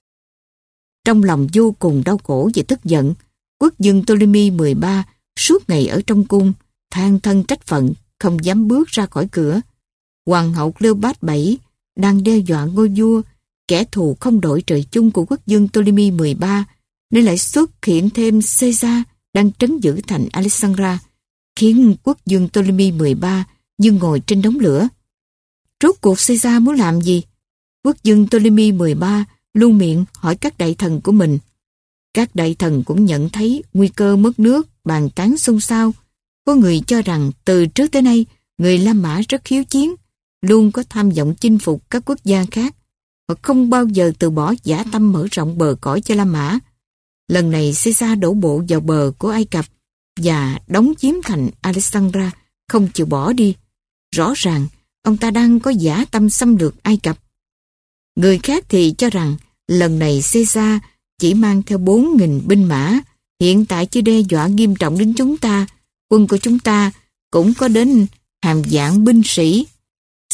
Trong lòng vô cùng đau khổ và tức giận, quốc dương Ptolemy 13 suốt ngày ở trong cung, than thân trách phận, không dám bước ra khỏi cửa. Hoàng hậu Cleopatra 7 đang đe dọa ngôi vua, kẻ thù không đội trời chung của quốc dương Ptolemy 13, nên lại xuất hiện thêm Caesar đang trấn giữ thành Alexandra, khiến quốc dương Ptolemy 13 như ngồi trên đống lửa. Rốt cuộc Caesar muốn làm gì? Quốc dương Ptolemy 13 luôn miệng hỏi các đại thần của mình. Các đại thần cũng nhận thấy nguy cơ mất nước, bàn tán xôn xao. Có người cho rằng từ trước tới nay, người La Mã rất hiếu chiến, luôn có tham vọng chinh phục các quốc gia khác. Họ không bao giờ từ bỏ giả tâm mở rộng bờ cõi cho La Mã. Lần này Caesar đổ bộ vào bờ của Ai Cập và đóng chiếm thành Alexandra, không chịu bỏ đi. Rõ ràng, ông ta đang có giả tâm xâm lược Ai Cập. Người khác thì cho rằng lần này Caesar chỉ mang theo 4.000 binh mã, hiện tại chưa đe dọa nghiêm trọng đến chúng ta. Quân của chúng ta cũng có đến hàng dạng binh sĩ.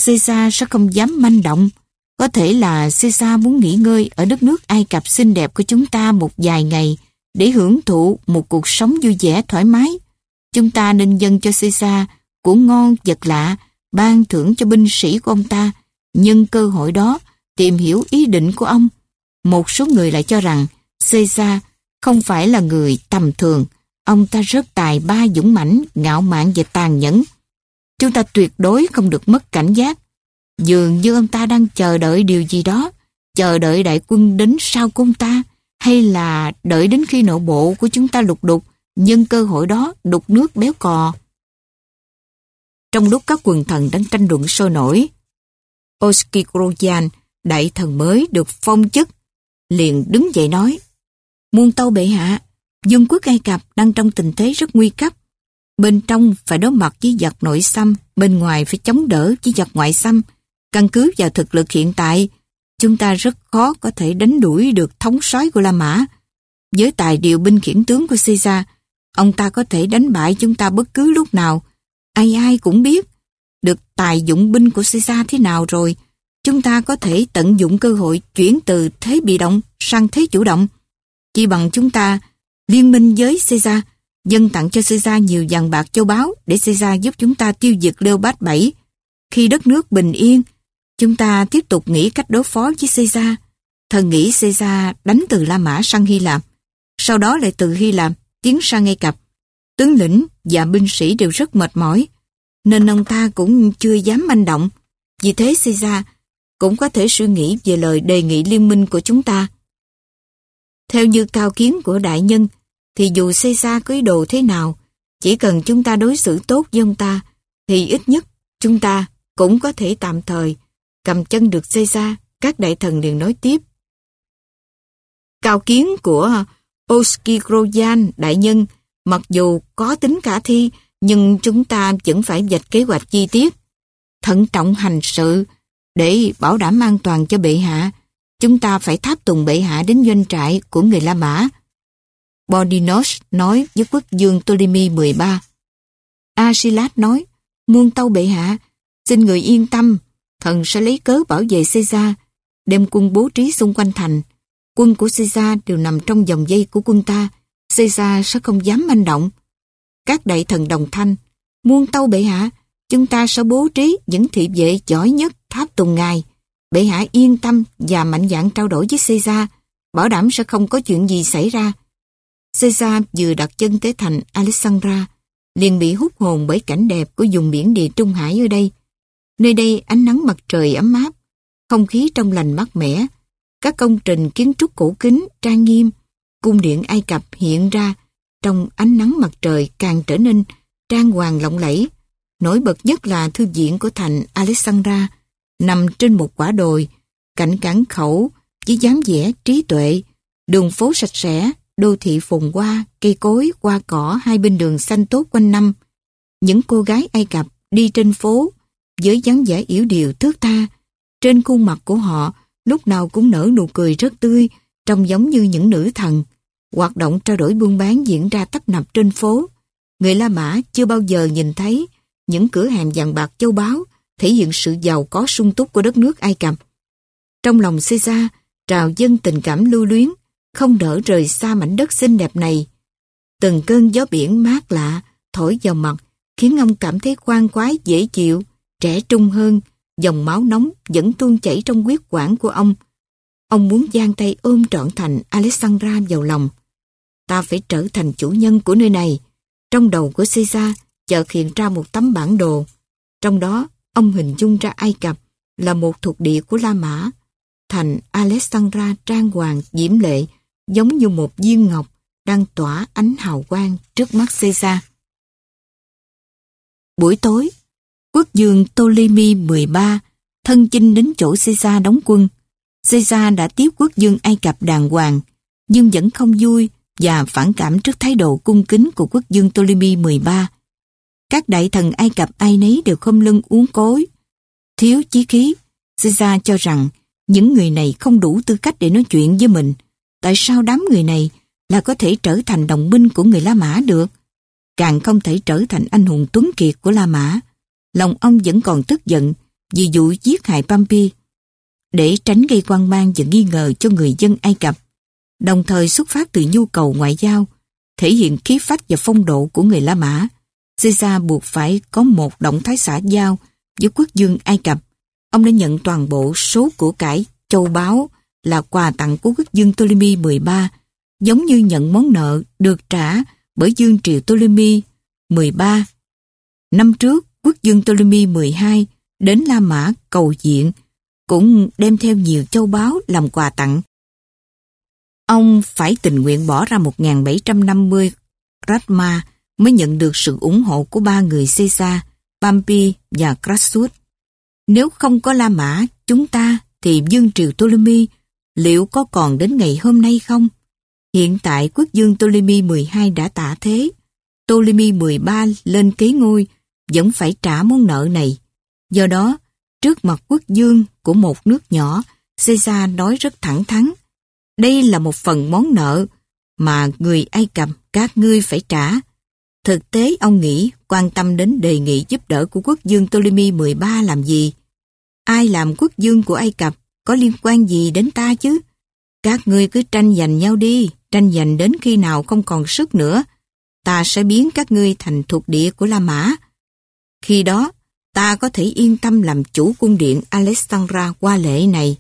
Caesar sẽ không dám manh động. Có thể là Caesar muốn nghỉ ngơi ở đất nước Ai Cập xinh đẹp của chúng ta một vài ngày để hưởng thụ một cuộc sống vui vẻ thoải mái. Chúng ta nên dâng cho Caesar của ngon vật lạ, ban thưởng cho binh sĩ của ông ta. Nhân cơ hội đó, tìm hiểu ý định của ông. Một số người lại cho rằng Caesar không phải là người tầm thường. Ông ta rất tài ba dũng mãnh, ngạo mạn và tàn nhẫn. Chúng ta tuyệt đối không được mất cảnh giác. Dường như ông ta đang chờ đợi điều gì đó, chờ đợi đại quân đến sau của ông ta, hay là đợi đến khi nội bộ của chúng ta lục đục, nhân cơ hội đó đục nước béo cò. Trong lúc các quần thần đang tranh luận sôi nổi, Oskikroyan, đại thần mới được phong chức, liền đứng dậy nói, Muôn tâu bệ hạ, dương quốc Ai Cập đang trong tình thế rất nguy cấp. Bên trong phải đối mặt với giặc nội xâm, bên ngoài phải chống đỡ với giặc ngoại xâm. Căn cứ vào thực lực hiện tại, chúng ta rất khó có thể đánh đuổi được thống soái của La Mã. Với tài điều binh khiển tướng của Caesar, ông ta có thể đánh bại chúng ta bất cứ lúc nào. Ai ai cũng biết, được tài dụng binh của Caesar thế nào rồi, chúng ta có thể tận dụng cơ hội chuyển từ thế bị động sang thế chủ động. Chỉ bằng chúng ta liên minh với Caesar, dân tặng cho Caesar nhiều vàng bạc châu báu để Caesar giúp chúng ta tiêu diệt Leopold bảy. Khi đất nước bình yên, chúng ta tiếp tục nghĩ cách đối phó với Caesar. Thần nghĩ Caesar đánh từ La Mã sang Hy Lạp, sau đó lại từ Hy Lạp tiến sang Ai Cập. Tướng lĩnh và binh sĩ đều rất mệt mỏi, nên ông ta cũng chưa dám manh động. Vì thế Caesar cũng có thể suy nghĩ về lời đề nghị liên minh của chúng ta. Theo như cao kiến của đại nhân, thì dù xây có ý đồ thế nào, chỉ cần chúng ta đối xử tốt với ông ta, thì ít nhất chúng ta cũng có thể tạm thời cầm chân được xây xa, các đại thần liền nói tiếp. Cao kiến của Oskigroyan đại nhân, mặc dù có tính khả thi, nhưng chúng ta vẫn phải dạch kế hoạch chi tiết, thận trọng hành sự để bảo đảm an toàn cho bệ hạ. Chúng ta phải tháp tùng bệ hạ đến doanh trại của người La Mã. Bodinos nói với quốc dương Ptolemy 13. Asilas nói, muôn tâu bệ hạ, xin người yên tâm, thần sẽ lấy cớ bảo vệ Caesar, đem quân bố trí xung quanh thành. Quân của Caesar đều nằm trong dòng dây của quân ta, Caesar sẽ không dám manh động. Các đại thần đồng thanh, muôn tâu bệ hạ, chúng ta sẽ bố trí những thị vệ giỏi nhất tháp tùng ngài. Bệ hạ yên tâm và mạnh dạn trao đổi với Caesar, bảo đảm sẽ không có chuyện gì xảy ra. Caesar vừa đặt chân tới thành Alexandra, liền bị hút hồn bởi cảnh đẹp của vùng biển địa Trung Hải ở đây. Nơi đây ánh nắng mặt trời ấm áp, không khí trong lành mát mẻ, các công trình kiến trúc cổ kính, trang nghiêm, cung điện Ai Cập hiện ra trong ánh nắng mặt trời càng trở nên trang hoàng lộng lẫy. Nổi bật nhất là thư viện của thành Alexandra, nằm trên một quả đồi, cảnh cảng khẩu với dáng vẻ trí tuệ, Đường phố sạch sẽ, đô thị phồn hoa, cây cối, hoa cỏ hai bên đường xanh tốt quanh năm. Những cô gái Ai Cập đi trên phố với dáng vẻ yếu điệu thước tha. Trên khuôn mặt của họ lúc nào cũng nở nụ cười rất tươi, trông giống như những nữ thần. Hoạt động trao đổi buôn bán diễn ra tấp nập trên phố. Người La Mã chưa bao giờ nhìn thấy những cửa hàng vàng bạc châu báu thể hiện sự giàu có sung túc của đất nước Ai Cập. Trong lòng Caesar trào dân tình cảm lưu luyến, không đỡ rời xa mảnh đất xinh đẹp này. Từng cơn gió biển mát lạ thổi vào mặt khiến ông cảm thấy khoan khoái dễ chịu, trẻ trung hơn, dòng máu nóng vẫn tuôn chảy trong huyết quản của ông. Ông muốn giang tay ôm trọn thành Alexandra vào lòng. Ta phải trở thành chủ nhân của nơi này. Trong đầu của Caesar chợt hiện ra một tấm bản đồ. Trong đó, ông hình dung ra Ai Cập là một thuộc địa của La Mã. Thành Alexandra trang hoàng, diễm lệ, giống như một viên ngọc đang tỏa ánh hào quang trước mắt Caesar. Buổi tối, quốc dương Ptolemy 13 thân chinh đến chỗ Caesar đóng quân. Caesar đã tiếp quốc dương Ai Cập đàng hoàng, nhưng vẫn không vui và phản cảm trước thái độ cung kính của quốc dương Ptolemy 13. Các đại thần Ai Cập ai nấy đều không lưng uống cối. Thiếu chí khí, Caesar cho rằng những người này không đủ tư cách để nói chuyện với mình. Tại sao đám người này là có thể trở thành đồng minh của người La Mã được? Càng không thể trở thành anh hùng tuấn kiệt của La Mã. Lòng ông vẫn còn tức giận vì vụ giết hại Pampi. Để tránh gây quan mang và nghi ngờ cho người dân Ai Cập, đồng thời xuất phát từ nhu cầu ngoại giao, thể hiện khí phách và phong độ của người La Mã. Caesar buộc phải có một động thái xã giao với quốc dương Ai Cập. Ông đã nhận toàn bộ số của cải châu báu là quà tặng của quốc dương Ptolemy 13, giống như nhận món nợ được trả bởi dương triều Ptolemy 13. Năm trước, quốc dương Ptolemy 12 đến La Mã cầu diện, cũng đem theo nhiều châu báu làm quà tặng. Ông phải tình nguyện bỏ ra 1.750 drachma mới nhận được sự ủng hộ của ba người Caesar, Pompey và Crassus. Nếu không có La Mã, chúng ta thì Dương Triều Ptolemy liệu có còn đến ngày hôm nay không? Hiện tại quốc dương Ptolemy 12 đã tả thế. Ptolemy 13 lên kế ngôi vẫn phải trả món nợ này. Do đó, trước mặt quốc dương của một nước nhỏ, Caesar nói rất thẳng thắn. Đây là một phần món nợ mà người Ai Cập các ngươi phải trả. Thực tế ông nghĩ quan tâm đến đề nghị giúp đỡ của quốc dương Ptolemy 13 làm gì? Ai làm quốc dương của Ai Cập có liên quan gì đến ta chứ? Các ngươi cứ tranh giành nhau đi, tranh giành đến khi nào không còn sức nữa. Ta sẽ biến các ngươi thành thuộc địa của La Mã. Khi đó, ta có thể yên tâm làm chủ cung điện Alexandra qua lễ này.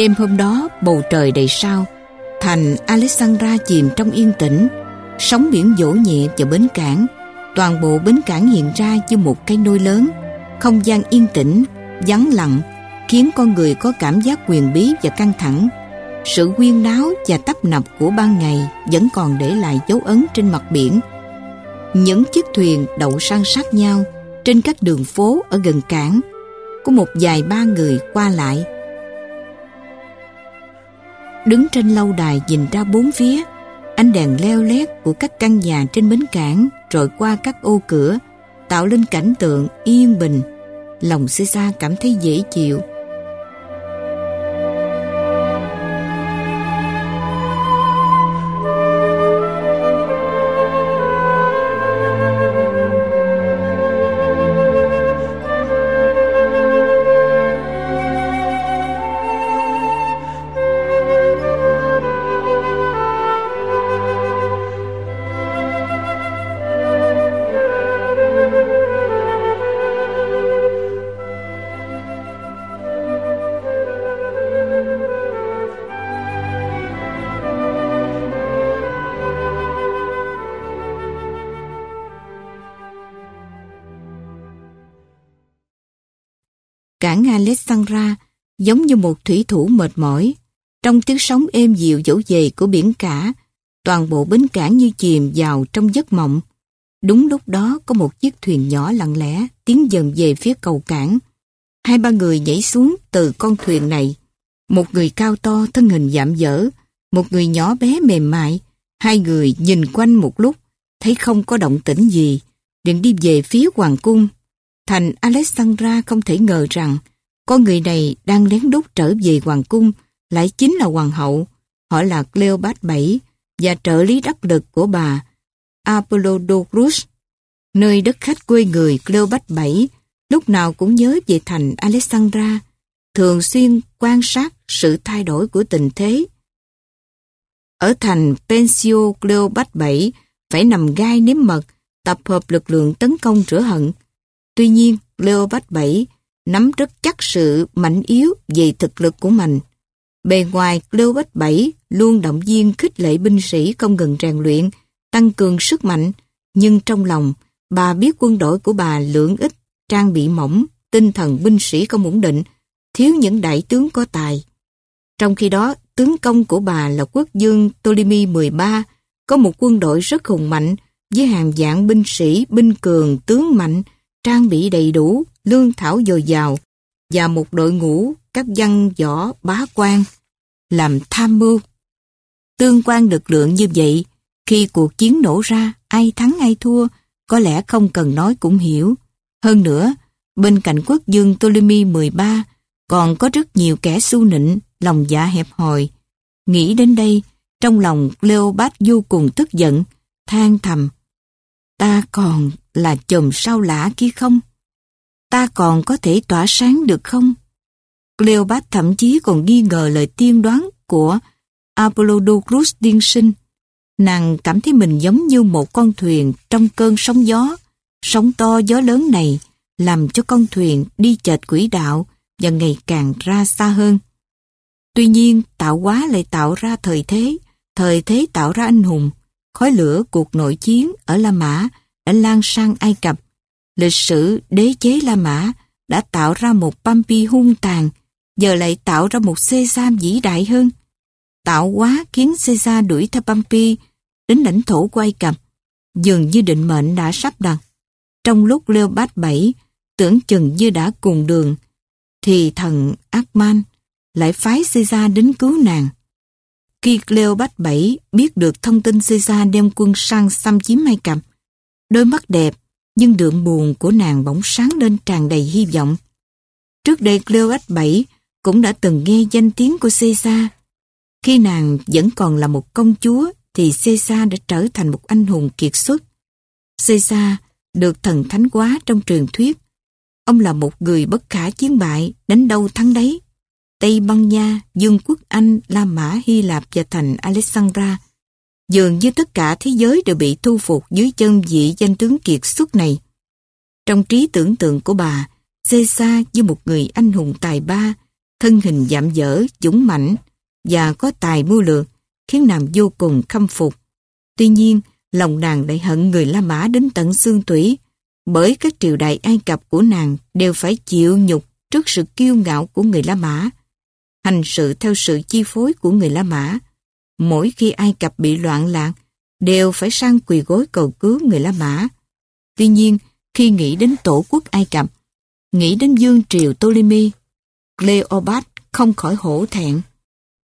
Đêm hôm đó bầu trời đầy sao. Thành Alexandra chìm trong yên tĩnh Sóng biển vỗ nhẹ vào bến cảng. Toàn bộ bến cảng hiện ra như một cái nôi lớn. Không gian yên tĩnh, vắng lặng Khiến con người có cảm giác quyền bí và căng thẳng. Sự quyên náo và tấp nập của ban ngày Vẫn còn để lại dấu ấn trên mặt biển. Những chiếc thuyền đậu san sát nhau Trên các đường phố ở gần cảng. Có một vài ba người qua lại Đứng trên lâu đài nhìn ra bốn phía, ánh đèn leo lét của các căn nhà trên bến cảng rồi qua các ô cửa, tạo lên cảnh tượng yên bình. Lòng Sisa cảm thấy dễ chịu Cảng Alexandra giống như một thủy thủ mệt mỏi. Trong tiếng sóng êm dịu dỗ về của biển cả, toàn bộ bến cảng như chìm vào trong giấc mộng. Đúng lúc đó có một chiếc thuyền nhỏ lặng lẽ tiến dần về phía cầu cảng. Hai ba người nhảy xuống từ con thuyền này. Một người cao to thân hình giảm dở, một người nhỏ bé mềm mại. Hai người nhìn quanh một lúc, thấy không có động tĩnh gì, định đi về phía hoàng cung. Thành Alexandra không thể ngờ rằng con người này đang lén đút trở về hoàng cung lại chính là hoàng hậu. Họ là Cleopat VII và trợ lý đắc lực của bà Apollodorus. Nơi đất khách quê người Cleopat VII lúc nào cũng nhớ về thành Alexandra, thường xuyên quan sát sự thay đổi của tình thế. Ở thành Pensio Cleopat VII phải nằm gai nếm mật, tập hợp lực lượng tấn công rửa hận. Tuy nhiên, Cleopat bảy nắm rất chắc sự mạnh yếu về thực lực của mình. Bề ngoài, Cleopat bảy luôn động viên khích lệ binh sĩ không ngừng rèn luyện, tăng cường sức mạnh, nhưng trong lòng, bà biết quân đội của bà lượng ít, trang bị mỏng, tinh thần binh sĩ không ổn định, thiếu những đại tướng có tài. Trong khi đó, tướng công của bà là quốc dương Ptolemy 13, có một quân đội rất hùng mạnh, với hàng dạng binh sĩ, binh cường, tướng mạnh, trang bị đầy đủ, lương thảo dồi dào, và một đội ngũ các văn võ bá quan làm tham mưu. Tương quan lực lượng như vậy, khi cuộc chiến nổ ra, ai thắng ai thua, có lẽ không cần nói cũng hiểu. Hơn nữa, bên cạnh quốc dương Ptolemy 13 còn có rất nhiều kẻ su nịnh, lòng dạ hẹp hòi. Nghĩ đến đây, trong lòng Cleopat vô cùng tức giận, than thầm. Ta còn là chùm sao lạ kia không? Ta còn có thể tỏa sáng được không? Cleopat thậm chí còn nghi ngờ lời tiên đoán của Apollodorus tiên sinh. Nàng cảm thấy mình giống như một con thuyền trong cơn sóng gió. Sóng to gió lớn này làm cho con thuyền đi chệch quỹ đạo và ngày càng ra xa hơn. Tuy nhiên, tạo hóa lại tạo ra thời thế, thời thế tạo ra anh hùng. Khói lửa cuộc nội chiến ở La Mã đã lan sang Ai Cập. Lịch sử đế chế La Mã đã tạo ra một Pompey hung tàn, giờ lại tạo ra một Caesar vĩ đại hơn. Tạo quá khiến Caesar đuổi theo Pompey đến lãnh thổ của Ai Cập, dường như định mệnh đã sắp đặt. Trong lúc Leopold VII tưởng chừng như đã cùng đường, thì thần Akman lại phái Caesar đến cứu nàng. Khi Cleopat VII biết được thông tin Caesar đem quân sang xâm chiếm Ai Cập, đôi mắt đẹp nhưng đượm buồn của nàng bỗng sáng lên tràn đầy hy vọng. Trước đây Cleopat VII cũng đã từng nghe danh tiếng của Caesar. Khi nàng vẫn còn là một công chúa thì Caesar đã trở thành một anh hùng kiệt xuất. Caesar được thần thánh quá trong truyền thuyết. Ông là một người bất khả chiến bại, đánh đâu thắng đấy. Tây Ban Nha, Dương quốc Anh, La Mã, Hy Lạp và thành Alexandra. Dường như tất cả thế giới đều bị thu phục dưới chân vị danh tướng kiệt xuất này. Trong trí tưởng tượng của bà, Caesar như một người anh hùng tài ba, thân hình dạm dở, dũng mãnh và có tài mưu lược, khiến nàng vô cùng khâm phục. Tuy nhiên, lòng nàng lại hận người La Mã đến tận xương tủy, bởi các triều đại Ai Cập của nàng đều phải chịu nhục trước sự kiêu ngạo của người La Mã hành sự theo sự chi phối của người La Mã. Mỗi khi Ai Cập bị loạn lạc, đều phải sang quỳ gối cầu cứu người La Mã. Tuy nhiên, khi nghĩ đến tổ quốc Ai Cập, nghĩ đến Dương Triều Ptolemy, Cleopat không khỏi hổ thẹn.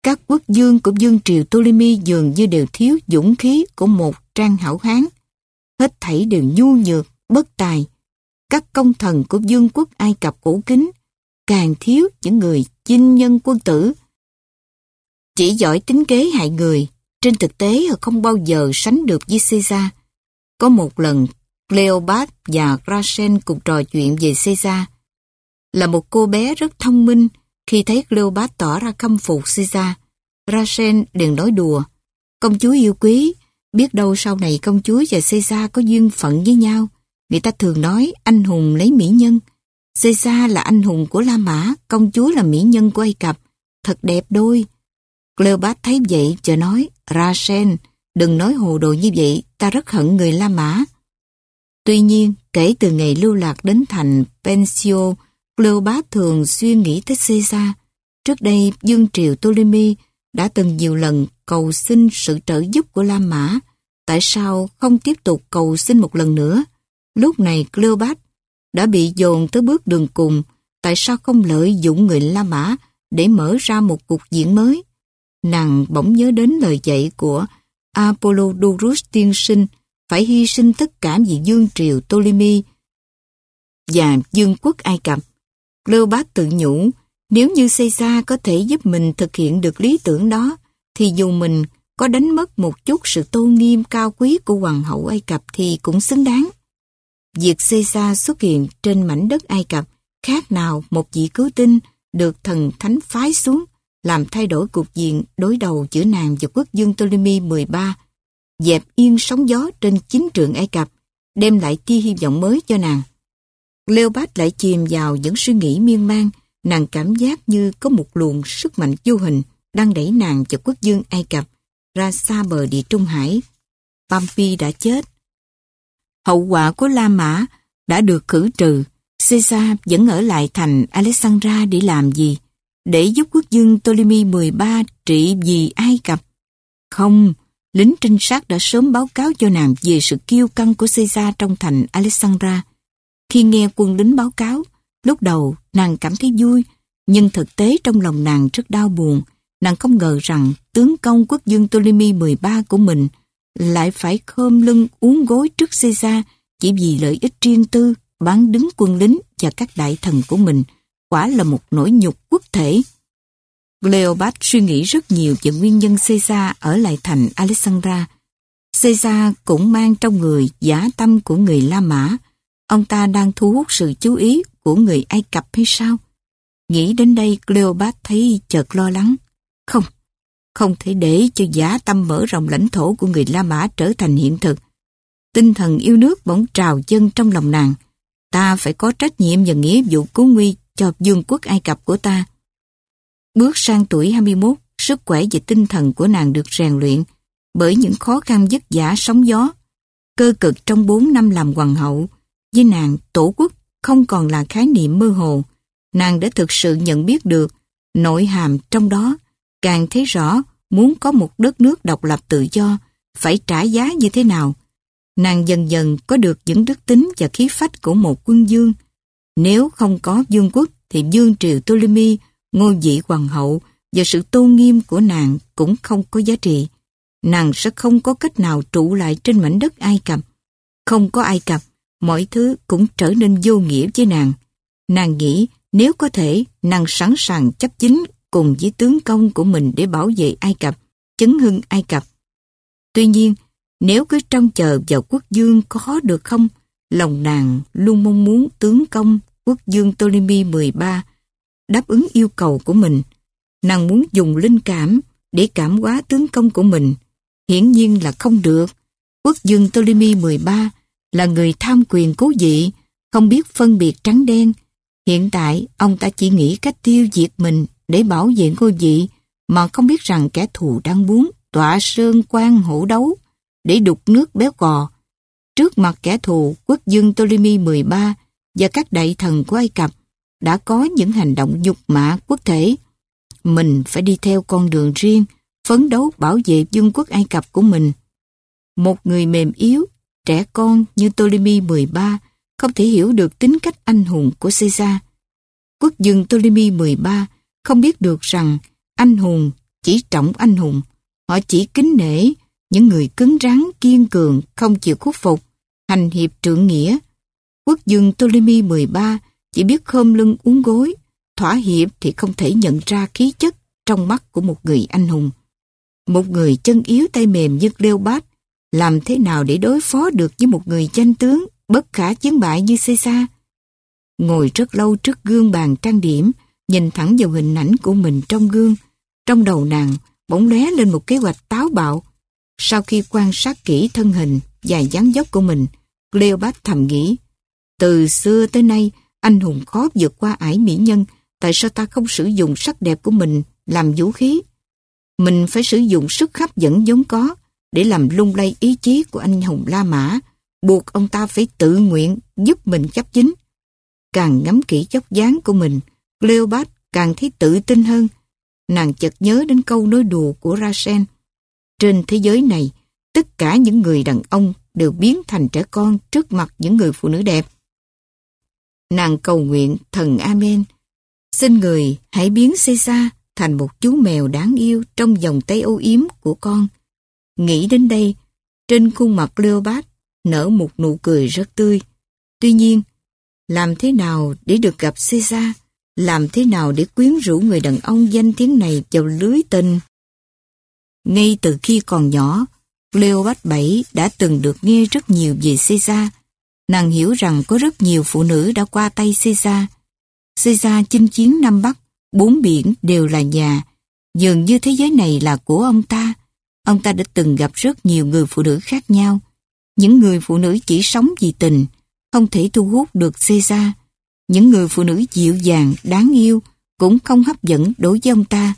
Các quốc dương của Dương Triều Ptolemy dường như đều thiếu dũng khí của một trang hảo hán. Hết thảy đều nhu nhược, bất tài. Các công thần của Dương quốc Ai Cập cổ kính càng thiếu những người chinh nhân quân tử. Chỉ giỏi tính kế hại người, trên thực tế họ không bao giờ sánh được với Caesar. Có một lần, Cleopat và Rasen cùng trò chuyện về Caesar. Là một cô bé rất thông minh, khi thấy Cleopat tỏ ra khâm phục Caesar, Rasen liền nói đùa. Công chúa yêu quý, biết đâu sau này công chúa và Caesar có duyên phận với nhau. Người ta thường nói anh hùng lấy mỹ nhân. Caesar là anh hùng của La Mã, công chúa là mỹ nhân của Ai Cập. Thật đẹp đôi. Cleopat thấy vậy, chờ nói, Rasen, đừng nói hồ đồ như vậy, ta rất hận người La Mã. Tuy nhiên, kể từ ngày lưu lạc đến thành Pensio, Cleopat thường suy nghĩ tới Caesar. Trước đây, Dương Triều Ptolemy đã từng nhiều lần cầu xin sự trợ giúp của La Mã. Tại sao không tiếp tục cầu xin một lần nữa? Lúc này Cleopat đã bị dồn tới bước đường cùng. Tại sao không lợi dụng người La Mã để mở ra một cuộc diễn mới? Nàng bỗng nhớ đến lời dạy của Apollodorus tiên sinh phải hy sinh tất cả vì Dương Triều Ptolemy và Dương quốc Ai Cập. Cleopat tự nhủ, nếu như Caesar có thể giúp mình thực hiện được lý tưởng đó, thì dù mình có đánh mất một chút sự tôn nghiêm cao quý của Hoàng hậu Ai Cập thì cũng xứng đáng. Việc Caesar xuất hiện trên mảnh đất Ai Cập khác nào một vị cứu tinh được thần thánh phái xuống làm thay đổi cục diện đối đầu giữa nàng và quốc dương Ptolemy 13, dẹp yên sóng gió trên chính trường Ai Cập, đem lại tia hy vọng mới cho nàng. Leopold lại chìm vào những suy nghĩ miên man, nàng cảm giác như có một luồng sức mạnh vô hình đang đẩy nàng và quốc dương Ai Cập ra xa bờ địa Trung Hải. Pompey đã chết. Hậu quả của La Mã đã được khử trừ. Caesar vẫn ở lại thành Alexandra để làm gì? Để giúp quốc dương Ptolemy 13 trị vì Ai Cập? Không, lính trinh sát đã sớm báo cáo cho nàng về sự kiêu căng của Caesar trong thành Alexandra. Khi nghe quân lính báo cáo, lúc đầu nàng cảm thấy vui, nhưng thực tế trong lòng nàng rất đau buồn. Nàng không ngờ rằng tướng công quốc dương Ptolemy 13 của mình lại phải khom lưng uống gối trước Caesar chỉ vì lợi ích riêng tư, bán đứng quân lính và các đại thần của mình. Quả là một nỗi nhục quốc thể. Cleopat suy nghĩ rất nhiều về nguyên nhân Caesar ở lại thành Alexandra. Caesar cũng mang trong người giả tâm của người La Mã, Ông ta đang thu hút sự chú ý của người Ai Cập hay sao? Nghĩ đến đây Cleopat thấy chợt lo lắng. Không, không thể để cho giả tâm mở rộng lãnh thổ của người La Mã trở thành hiện thực. Tinh thần yêu nước bỗng trào dâng trong lòng nàng. Ta phải có trách nhiệm và nghĩa vụ cứu nguy cho vương quốc Ai Cập của ta. Bước sang tuổi 21, sức khỏe và tinh thần của nàng được rèn luyện bởi những khó khăn vất vả sóng gió. Cơ cực trong 4 năm làm hoàng hậu, với nàng, tổ quốc không còn là khái niệm mơ hồ. Nàng đã thực sự nhận biết được nội hàm trong đó, càng thấy rõ muốn có một đất nước độc lập tự do, phải trả giá như thế nào. Nàng dần dần có được những đức tính và khí phách của một quân dương. Nếu không có vương quốc thì dương triều Ptolemy, ngôi vị hoàng hậu và sự tôn nghiêm của nàng cũng không có giá trị. Nàng sẽ không có cách nào trụ lại trên mảnh đất Ai Cập. Không có Ai Cập mọi thứ cũng trở nên vô nghĩa với nàng. Nàng nghĩ nếu có thể, nàng sẵn sàng chấp chính cùng với tướng công của mình để bảo vệ Ai Cập, chấn hưng Ai Cập. Tuy nhiên, nếu cứ trông chờ vào quốc dương có được không, lòng nàng luôn mong muốn tướng công quốc dương Ptolemy 13 đáp ứng yêu cầu của mình. Nàng muốn dùng linh cảm để cảm hóa tướng công của mình. Hiển nhiên là không được. Quốc dương Ptolemy 13 là người tham quyền cố dị, không biết phân biệt trắng đen. Hiện tại, ông ta chỉ nghĩ cách tiêu diệt mình để bảo vệ ngôi vị, mà không biết rằng kẻ thù đang muốn tọa sơn quan hổ đấu để đục nước béo cò. Trước mặt kẻ thù, quốc dương Ptolemy 13 và các đại thần của Ai Cập đã có những hành động nhục mạ quốc thể. Mình phải đi theo con đường riêng, phấn đấu bảo vệ vương quốc Ai Cập của mình. Một người mềm yếu Trẻ con như Ptolemy 13 không thể hiểu được tính cách anh hùng của Caesar. Quốc dương Ptolemy 13 không biết được rằng anh hùng chỉ trọng anh hùng. Họ chỉ kính nể những người cứng rắn, kiên cường, không chịu khuất phục, hành hiệp trượng nghĩa. Quốc dương Ptolemy 13 chỉ biết khom lưng uống gối, thỏa hiệp thì không thể nhận ra khí chất trong mắt của một người anh hùng. Một người chân yếu tay mềm như Cleopat làm thế nào để đối phó được với một người danh tướng bất khả chiến bại như Caesar? Ngồi rất lâu trước gương bàn trang điểm, nhìn thẳng vào hình ảnh của mình trong gương. Trong đầu nàng bỗng lóe lên một kế hoạch táo bạo. Sau khi quan sát kỹ thân hình và dáng dốc của mình, Cleopat thầm nghĩ, từ xưa tới nay, anh hùng khó vượt qua ải mỹ nhân, tại sao ta không sử dụng sắc đẹp của mình làm vũ khí? Mình phải sử dụng sức hấp dẫn giống có, để làm lung lay ý chí của anh hùng La Mã, buộc ông ta phải tự nguyện giúp mình chấp chính. càng ngắm kỹ chóc dáng của mình, Cleopat càng thấy tự tin hơn. Nàng chợt nhớ đến câu nói đùa của Rasen. Trên thế giới này, tất cả những người đàn ông đều biến thành trẻ con trước mặt những người phụ nữ đẹp. Nàng cầu nguyện thần Amen. Xin người hãy biến Caesar thành một chú mèo đáng yêu trong vòng tay âu yếm của con. Nghĩ đến đây, trên khuôn mặt Cleopat nở một nụ cười rất tươi. Tuy nhiên, làm thế nào để được gặp Caesar? Làm thế nào để quyến rũ người đàn ông danh tiếng này vào lưới tình? Ngay từ khi còn nhỏ, Cleopat bảy đã từng được nghe rất nhiều về Caesar. Nàng hiểu rằng có rất nhiều phụ nữ đã qua tay Caesar. Caesar chinh chiến Nam Bắc, bốn biển đều là nhà. Dường như thế giới này là của ông ta. Ông ta đã từng gặp rất nhiều người phụ nữ khác nhau. Những người phụ nữ chỉ sống vì tình, không thể thu hút được Caesar. Những người phụ nữ dịu dàng, đáng yêu cũng không hấp dẫn đối với ông ta.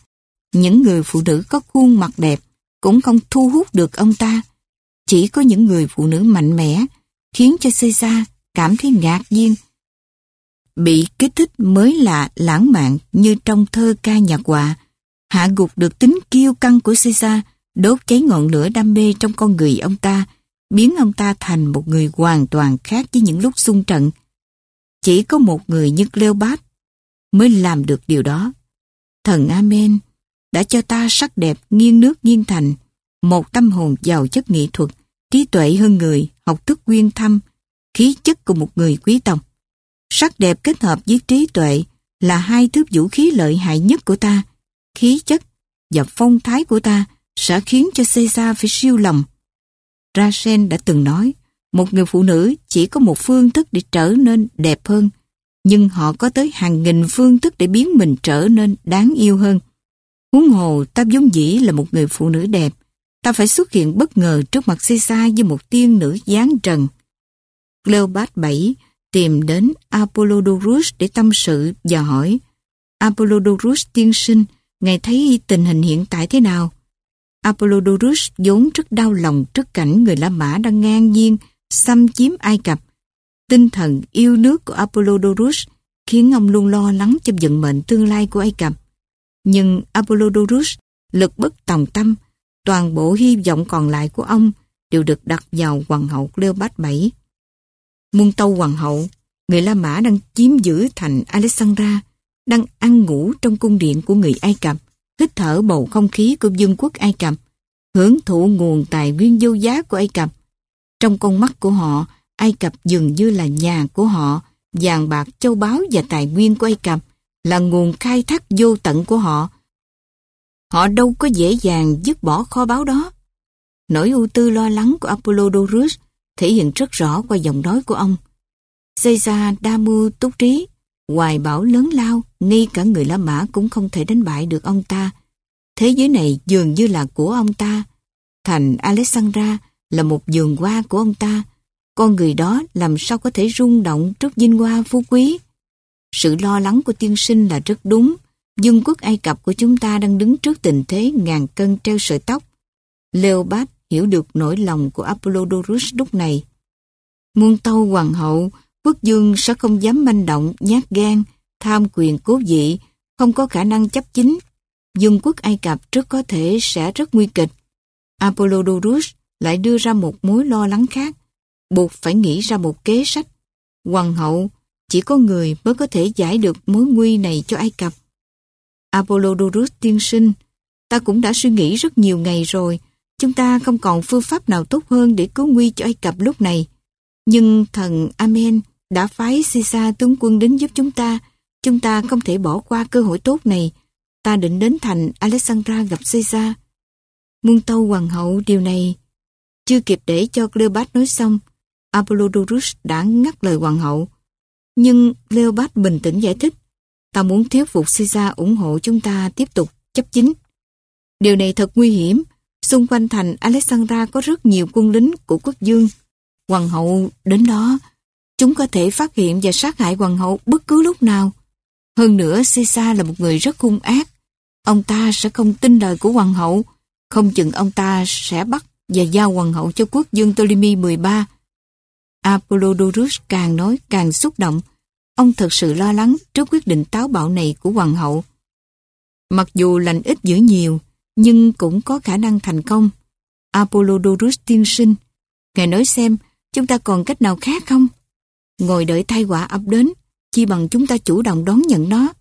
Những người phụ nữ có khuôn mặt đẹp cũng không thu hút được ông ta. Chỉ có những người phụ nữ mạnh mẽ khiến cho Caesar cảm thấy ngạc nhiên. Bị kích thích mới lạ lãng mạn như trong thơ ca nhạc họa, hạ gục được tính kiêu căng của Caesar, đốt cháy ngọn lửa đam mê trong con người ông ta, biến ông ta thành một người hoàn toàn khác với những lúc xung trận. Chỉ có một người như Cleopat mới làm được điều đó. Thần Amen đã cho ta sắc đẹp nghiêng nước nghiêng thành, một tâm hồn giàu chất nghệ thuật, trí tuệ hơn người, học thức quyên thâm, khí chất của một người quý tộc. Sắc đẹp kết hợp với trí tuệ là hai thứ vũ khí lợi hại nhất của ta. Khí chất và phong thái của ta sẽ khiến cho Caesar phải siêu lòng. Rasen đã từng nói, một người phụ nữ chỉ có một phương thức để trở nên đẹp hơn, nhưng họ có tới hàng nghìn phương thức để biến mình trở nên đáng yêu hơn. Huống hồ ta vốn dĩ là một người phụ nữ đẹp, ta phải xuất hiện bất ngờ trước mặt Caesar như một tiên nữ giáng trần. Cleopat bảy tìm đến Apollodorus để tâm sự và hỏi Apollodorus tiên sinh, ngài thấy tình hình hiện tại thế nào? Apollodorus vốn rất đau lòng trước cảnh người La Mã đang ngang nhiên xâm chiếm Ai Cập. Tinh thần yêu nước của Apollodorus khiến ông luôn lo lắng cho vận mệnh tương lai của Ai Cập. Nhưng Apollodorus lực bất tòng tâm, toàn bộ hy vọng còn lại của ông đều được đặt vào hoàng hậu Cleopatra VII. Muôn tâu hoàng hậu, người La Mã đang chiếm giữ thành Alexandra, đang ăn ngủ trong cung điện của người Ai Cập, hít thở bầu không khí của vương quốc Ai Cập, hưởng thụ nguồn tài nguyên vô giá của Ai Cập. Trong con mắt của họ, Ai Cập dường như là nhà của họ, vàng bạc, châu báu và tài nguyên của Ai Cập là nguồn khai thác vô tận của họ. Họ đâu có dễ dàng dứt bỏ kho báu đó. Nỗi ưu tư lo lắng của Apollodorus thể hiện rất rõ qua giọng nói của ông. Caesar đa mưu túc trí, hoài bảo lớn lao, ngay cả người La Mã cũng không thể đánh bại được ông ta. Thế giới này dường như là của ông ta. Thành Alexandra là một vườn hoa của ông ta. Con người đó làm sao có thể rung động trước vinh hoa phú quý. Sự lo lắng của tiên sinh là rất đúng. Dương quốc Ai Cập của chúng ta đang đứng trước tình thế ngàn cân treo sợi tóc. Leopard hiểu được nỗi lòng của Apollodorus lúc này. Muôn tâu hoàng hậu, quốc dương sẽ không dám manh động, nhát gan, tham quyền cố vị, không có khả năng chấp chính. Dương quốc Ai Cập rất có thể sẽ rất nguy kịch. Apollodorus lại đưa ra một mối lo lắng khác, buộc phải nghĩ ra một kế sách. Hoàng hậu, chỉ có người mới có thể giải được mối nguy này cho Ai Cập. Apollodorus tiên sinh, ta cũng đã suy nghĩ rất nhiều ngày rồi, chúng ta không còn phương pháp nào tốt hơn để cứu nguy cho Ai Cập lúc này. Nhưng thần Amen đã phái Sisa tướng quân đến giúp chúng ta, chúng ta không thể bỏ qua cơ hội tốt này. Ta định đến thành Alexandra gặp Caesar. Muôn tâu hoàng hậu điều này. Chưa kịp để cho Cleopat nói xong, Apollodorus đã ngắt lời hoàng hậu. Nhưng Cleopat bình tĩnh giải thích, ta muốn thuyết phục Caesar ủng hộ chúng ta tiếp tục chấp chính. Điều này thật nguy hiểm, xung quanh thành Alexandra có rất nhiều quân lính của quốc dương. Hoàng hậu đến đó, chúng có thể phát hiện và sát hại hoàng hậu bất cứ lúc nào. Hơn nữa, Caesar là một người rất hung ác. Ông ta sẽ không tin lời của hoàng hậu, không chừng ông ta sẽ bắt và giao hoàng hậu cho quốc dương Ptolemy 13. Apollodorus càng nói càng xúc động. ông thật sự lo lắng trước quyết định táo bạo này của hoàng hậu. Mặc dù lành ít dữ nhiều, nhưng cũng có khả năng thành công. Apollodorus tiên sinh, ngài nói xem, chúng ta còn cách nào khác không? Ngồi đợi tai họa ập đến, chi bằng chúng ta chủ động đón nhận nó.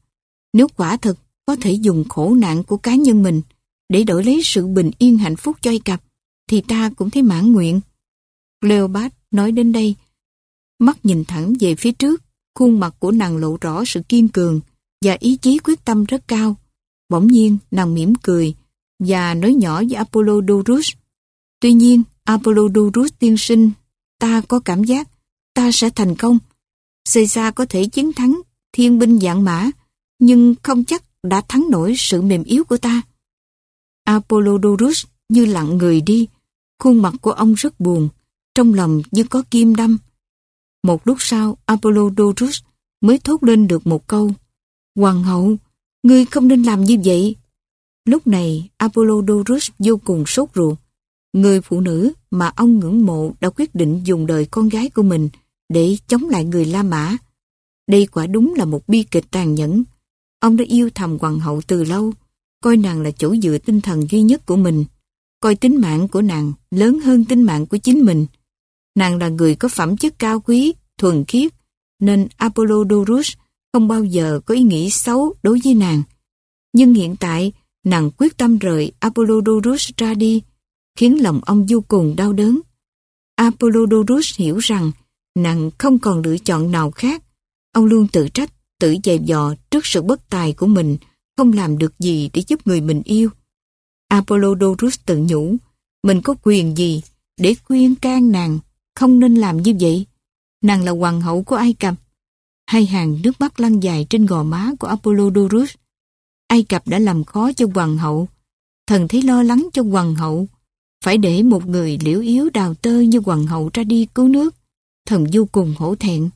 Nếu quả thực có thể dùng khổ nạn của cá nhân mình để đổi lấy sự bình yên hạnh phúc cho Ai Cập, thì ta cũng thấy mãn nguyện. Leopold nói đến đây, mắt nhìn thẳng về phía trước, khuôn mặt của nàng lộ rõ sự kiên cường và ý chí quyết tâm rất cao. Bỗng nhiên, nàng mỉm cười và nói nhỏ với Apollodorus. Tuy nhiên, Apollodorus tiên sinh, ta có cảm giác ta sẽ thành công. Caesar có thể chiến thắng thiên binh dạng mã, nhưng không chắc đã thắng nổi sự mềm yếu của ta. Apollodorus như lặng người đi, khuôn mặt của ông rất buồn, trong lòng như có kim đâm. Một lúc sau, Apollodorus mới thốt lên được một câu. Hoàng hậu, ngươi không nên làm như vậy. Lúc này, Apollodorus vô cùng sốt ruột. Người phụ nữ mà ông ngưỡng mộ đã quyết định dùng đời con gái của mình để chống lại người La Mã. Đây quả đúng là một bi kịch tàn nhẫn. Ông đã yêu thầm hoàng hậu từ lâu, coi nàng là chỗ dựa tinh thần duy nhất của mình, coi tính mạng của nàng lớn hơn tính mạng của chính mình. Nàng là người có phẩm chất cao quý, thuần khiết, nên Apollodorus không bao giờ có ý nghĩ xấu đối với nàng. Nhưng hiện tại, nàng quyết tâm rời Apollodorus ra đi, khiến lòng ông vô cùng đau đớn. Apollodorus hiểu rằng nàng không còn lựa chọn nào khác. Ông luôn tự trách, tự dày dò trước sự bất tài của mình, không làm được gì để giúp người mình yêu. Apollodorus tự nhủ, mình có quyền gì để khuyên can nàng không nên làm như vậy. Nàng là hoàng hậu của Ai Cập. Hai hàng nước mắt lăn dài trên gò má của Apollodorus. Ai Cập đã làm khó cho hoàng hậu. Thần thấy lo lắng cho hoàng hậu. Phải để một người liễu yếu đào tơ như hoàng hậu ra đi cứu nước. Thần vô cùng hổ thẹn.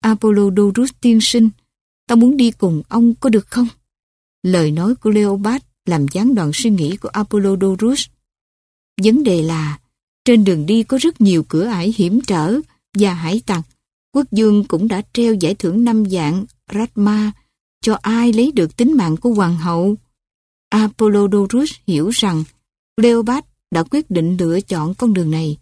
Apollodorus tiên sinh, tao muốn đi cùng ông có được không? Lời nói của Leopold làm gián đoạn suy nghĩ của Apollodorus. Vấn đề là, trên đường đi có rất nhiều cửa ải hiểm trở và hải tặc. Quốc dương cũng đã treo giải thưởng năm dạng Ratma cho ai lấy được tính mạng của hoàng hậu. Apollodorus hiểu rằng Leopold đã quyết định lựa chọn con đường này.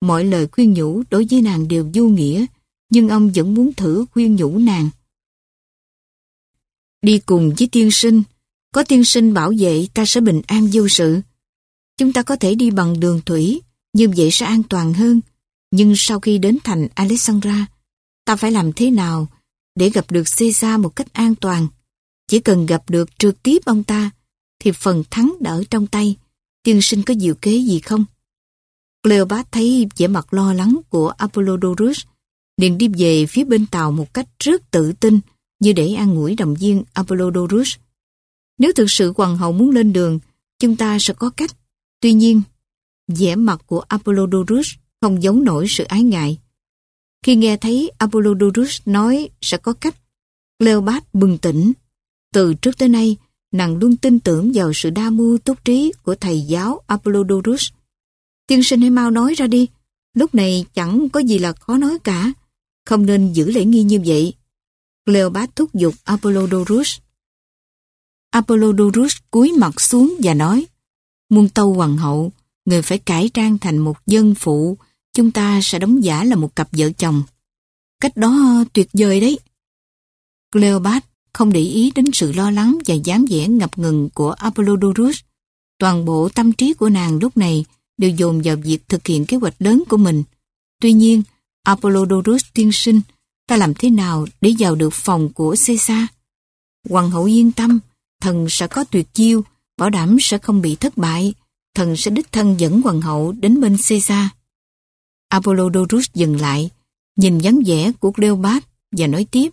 Mọi lời khuyên nhủ đối với nàng đều vô nghĩa, nhưng ông vẫn muốn thử khuyên nhủ nàng. Đi cùng với tiên sinh, có tiên sinh bảo vệ ta sẽ bình an vô sự. Chúng ta có thể đi bằng đường thủy, như vậy sẽ an toàn hơn. Nhưng sau khi đến thành Alexandra, ta phải làm thế nào để gặp được Caesar một cách an toàn? Chỉ cần gặp được trực tiếp ông ta, thì phần thắng đã ở trong tay. Tiên sinh có diệu kế gì không? Cleopat thấy vẻ mặt lo lắng của Apollodorus, liền đi về phía bên tàu một cách rất tự tin, như để an ủi động viên Apollodorus. Nếu thực sự hoàng hậu muốn lên đường, chúng ta sẽ có cách. Tuy nhiên, vẻ mặt của Apollodorus không giống nổi sự ái ngại. Khi nghe thấy Apollodorus nói sẽ có cách, Cleopat bừng tỉnh. Từ trước tới nay, nàng luôn tin tưởng vào sự đa mưu túc trí của thầy giáo Apollodorus. Tiên sinh hãy mau nói ra đi, lúc này chẳng có gì là khó nói cả, không nên giữ lễ nghi như vậy. Cleopat thúc giục Apollodorus. Apollodorus cúi mặt xuống và nói, muôn tâu hoàng hậu, người phải cải trang thành một dân phụ, chúng ta sẽ đóng giả là một cặp vợ chồng. Cách đó tuyệt vời đấy. Cleopat không để ý đến sự lo lắng và dáng vẻ ngập ngừng của Apollodorus. Toàn bộ tâm trí của nàng lúc này đều dồn vào việc thực hiện kế hoạch lớn của mình. Tuy nhiên, Apollodorus tiên sinh, ta làm thế nào để vào được phòng của Caesar? Hoàng hậu yên tâm, thần sẽ có tuyệt chiêu, bảo đảm sẽ không bị thất bại. Thần sẽ đích thân dẫn hoàng hậu đến bên Caesar. Apollodorus dừng lại, nhìn dáng vẻ của Cleopat và nói tiếp.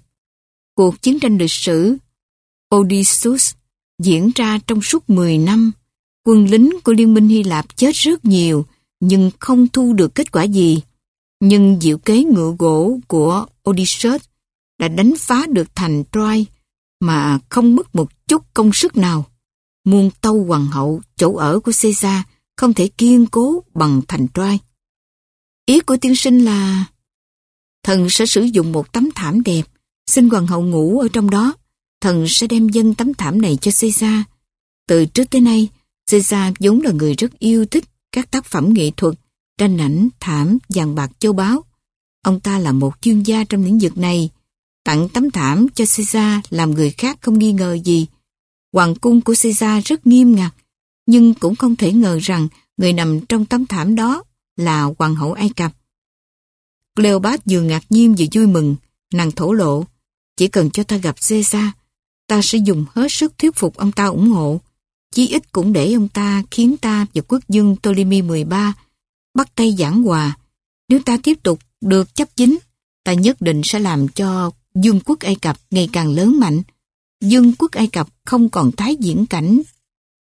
Cuộc chiến tranh lịch sử Odysseus diễn ra trong suốt 10 năm. Quân lính của Liên minh Hy Lạp chết rất nhiều, nhưng không thu được kết quả gì. Nhưng diệu kế ngựa gỗ của Odysseus đã đánh phá được thành Troy mà không mất một chút công sức nào. Muôn tâu hoàng hậu, chỗ ở của Caesar không thể kiên cố bằng thành Troy. Ý của tiên sinh là thần sẽ sử dụng một tấm thảm đẹp Xin hoàng hậu ngủ ở trong đó, thần sẽ đem dân tấm thảm này cho Caesar. Từ trước tới nay, Caesar vốn là người rất yêu thích các tác phẩm nghệ thuật, tranh ảnh, thảm, vàng bạc châu báu. Ông ta là một chuyên gia trong lĩnh vực này. Tặng tấm thảm cho Caesar làm người khác không nghi ngờ gì. Hoàng cung của Caesar rất nghiêm ngặt, nhưng cũng không thể ngờ rằng người nằm trong tấm thảm đó là hoàng hậu Ai Cập. Cleopat vừa ngạc nhiên vừa vui mừng, nàng thổ lộ. Chỉ cần cho ta gặp Caesar, ta sẽ dùng hết sức thuyết phục ông ta ủng hộ. Chí ít cũng để ông ta khiến ta và quốc dương Ptolemy 13 bắt tay giảng hòa. Nếu ta tiếp tục được chấp chính, ta nhất định sẽ làm cho dương quốc Ai Cập ngày càng lớn mạnh. Dương quốc Ai Cập không còn tái diễn cảnh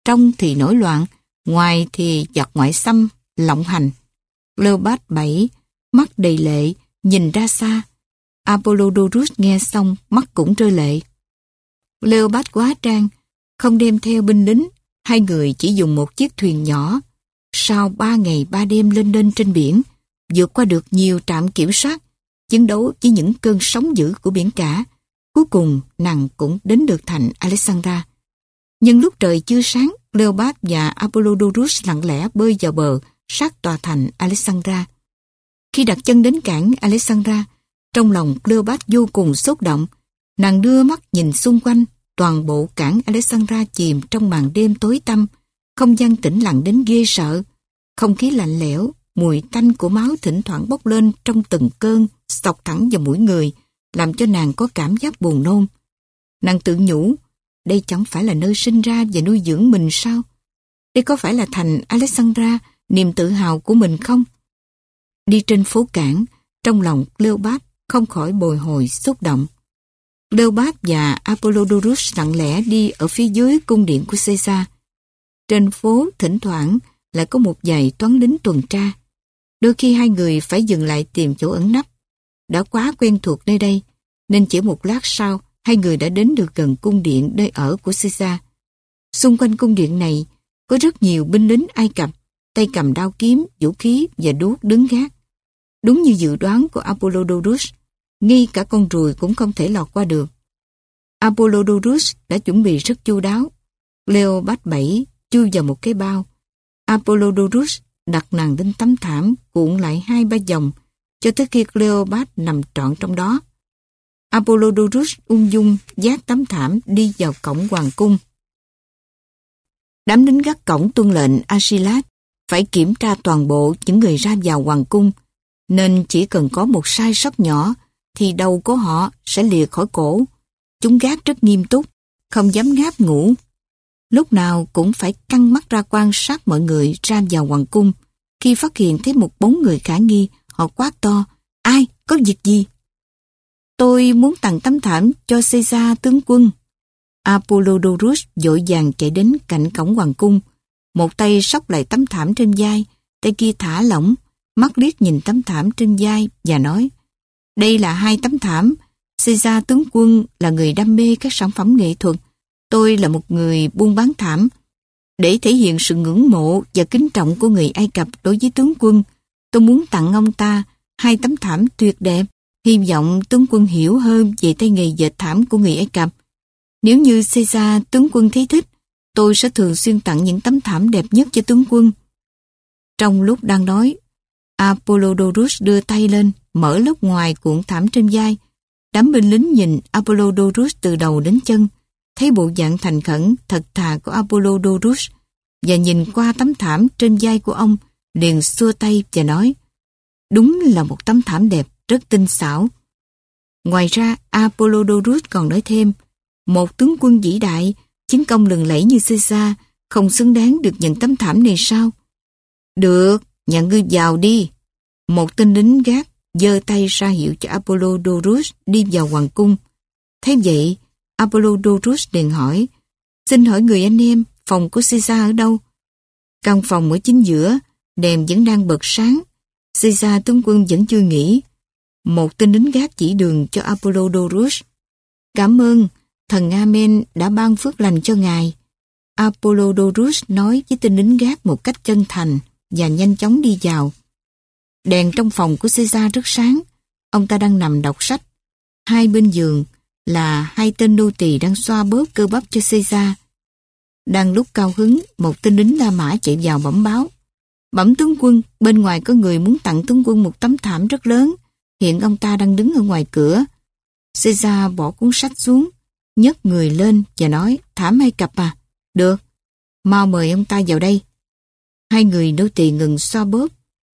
trong thì nổi loạn, ngoài thì giặc ngoại xâm, lộng hành. Leopold bảy mắt đầy lệ, nhìn ra xa. Apollodorus nghe xong, mắt cũng rơi lệ. Leopold quá trang, không đem theo binh lính, hai người chỉ dùng một chiếc thuyền nhỏ. Sau ba ngày ba đêm lên lên trên biển, vượt qua được nhiều trạm kiểm soát, chiến đấu với những cơn sóng dữ của biển cả. Cuối cùng, nàng cũng đến được thành Alexandra. Nhưng lúc trời chưa sáng, Leopold và Apollodorus lặng lẽ bơi vào bờ sát tòa thành Alexandra. Khi đặt chân đến cảng Alexandra, trong lòng Cleopat vô cùng xúc động. Nàng đưa mắt nhìn xung quanh, toàn bộ cảng Alexandra chìm trong màn đêm tối tăm, không gian tĩnh lặng đến ghê sợ. Không khí lạnh lẽo, mùi tanh của máu thỉnh thoảng bốc lên trong từng cơn, sọc thẳng vào mũi người, làm cho nàng có cảm giác buồn nôn. Nàng tự nhủ, đây chẳng phải là nơi sinh ra và nuôi dưỡng mình sao? Đây có phải là thành Alexandra, niềm tự hào của mình không? Đi trên phố cảng, trong lòng Cleopat không khỏi bồi hồi xúc động. Cleopat và Apollodorus lặng lẽ đi ở phía dưới cung điện của Caesar. Trên phố thỉnh thoảng lại có một vài toán lính tuần tra. Đôi khi hai người phải dừng lại tìm chỗ ẩn nấp. Đã quá quen thuộc nơi đây, nên chỉ một lát sau hai người đã đến được gần cung điện nơi ở của Caesar. Xung quanh cung điện này có rất nhiều binh lính Ai Cập, tay cầm đao kiếm, vũ khí và đuốc đứng gác. Đúng như dự đoán của Apollodorus, ngay cả con ruồi cũng không thể lọt qua được. Apollodorus đã chuẩn bị rất chu đáo. Leo bắt bẫy, chui vào một cái bao. Apollodorus đặt nàng lên tấm thảm, cuộn lại hai ba dòng, cho tới khi Cleopat nằm trọn trong đó. Apollodorus ung dung giác tấm thảm đi vào cổng hoàng cung. Đám lính gác cổng tuân lệnh Asilat phải kiểm tra toàn bộ những người ra vào hoàng cung, nên chỉ cần có một sai sót nhỏ thì đầu của họ sẽ lìa khỏi cổ. Chúng gác rất nghiêm túc, không dám ngáp ngủ. Lúc nào cũng phải căng mắt ra quan sát mọi người ra vào hoàng cung. Khi phát hiện thấy một bóng người khả nghi, họ quát to, ai, có việc gì? Tôi muốn tặng tấm thảm cho Caesar tướng quân. Apollodorus dội vàng chạy đến cạnh cổng hoàng cung. Một tay sóc lại tấm thảm trên vai, tay kia thả lỏng, mắt liếc nhìn tấm thảm trên vai và nói Đây là hai tấm thảm. Caesar tướng quân là người đam mê các sản phẩm nghệ thuật. Tôi là một người buôn bán thảm. Để thể hiện sự ngưỡng mộ và kính trọng của người Ai Cập đối với tướng quân, tôi muốn tặng ông ta hai tấm thảm tuyệt đẹp. Hy vọng tướng quân hiểu hơn về tay nghề dệt thảm của người Ai Cập. Nếu như Caesar tướng quân thấy thích, tôi sẽ thường xuyên tặng những tấm thảm đẹp nhất cho tướng quân. Trong lúc đang nói, Apollodorus đưa tay lên, mở lớp ngoài cuộn thảm trên vai. Đám binh lính nhìn Apollodorus từ đầu đến chân, thấy bộ dạng thành khẩn, thật thà của Apollodorus và nhìn qua tấm thảm trên vai của ông, liền xua tay và nói Đúng là một tấm thảm đẹp, rất tinh xảo. Ngoài ra, Apollodorus còn nói thêm một tướng quân vĩ đại, chiến công lừng lẫy như Caesar không xứng đáng được nhận tấm thảm này sao? Được, nhà ngươi vào đi. Một tên lính gác giơ tay ra hiệu cho Apollodorus đi vào hoàng cung. Thế vậy, Apollodorus liền hỏi, xin hỏi người anh em, phòng của Caesar ở đâu? Căn phòng ở chính giữa, đèn vẫn đang bật sáng. Caesar tướng quân vẫn chưa nghỉ. Một tên lính gác chỉ đường cho Apollodorus. Cảm ơn, thần Amen đã ban phước lành cho ngài. Apollodorus nói với tên lính gác một cách chân thành và nhanh chóng đi vào. Đèn trong phòng của Caesar rất sáng. Ông ta đang nằm đọc sách. Hai bên giường, là hai tên nô tỳ đang xoa bóp cơ bắp cho Caesar. Đang lúc cao hứng, một tên lính La Mã chạy vào bẩm báo. Bẩm tướng quân, bên ngoài có người muốn tặng tướng quân một tấm thảm rất lớn. Hiện ông ta đang đứng ở ngoài cửa. Caesar bỏ cuốn sách xuống, nhấc người lên và nói, thảm hay cặp à? Được, mau mời ông ta vào đây. Hai người nô tỳ ngừng xoa bóp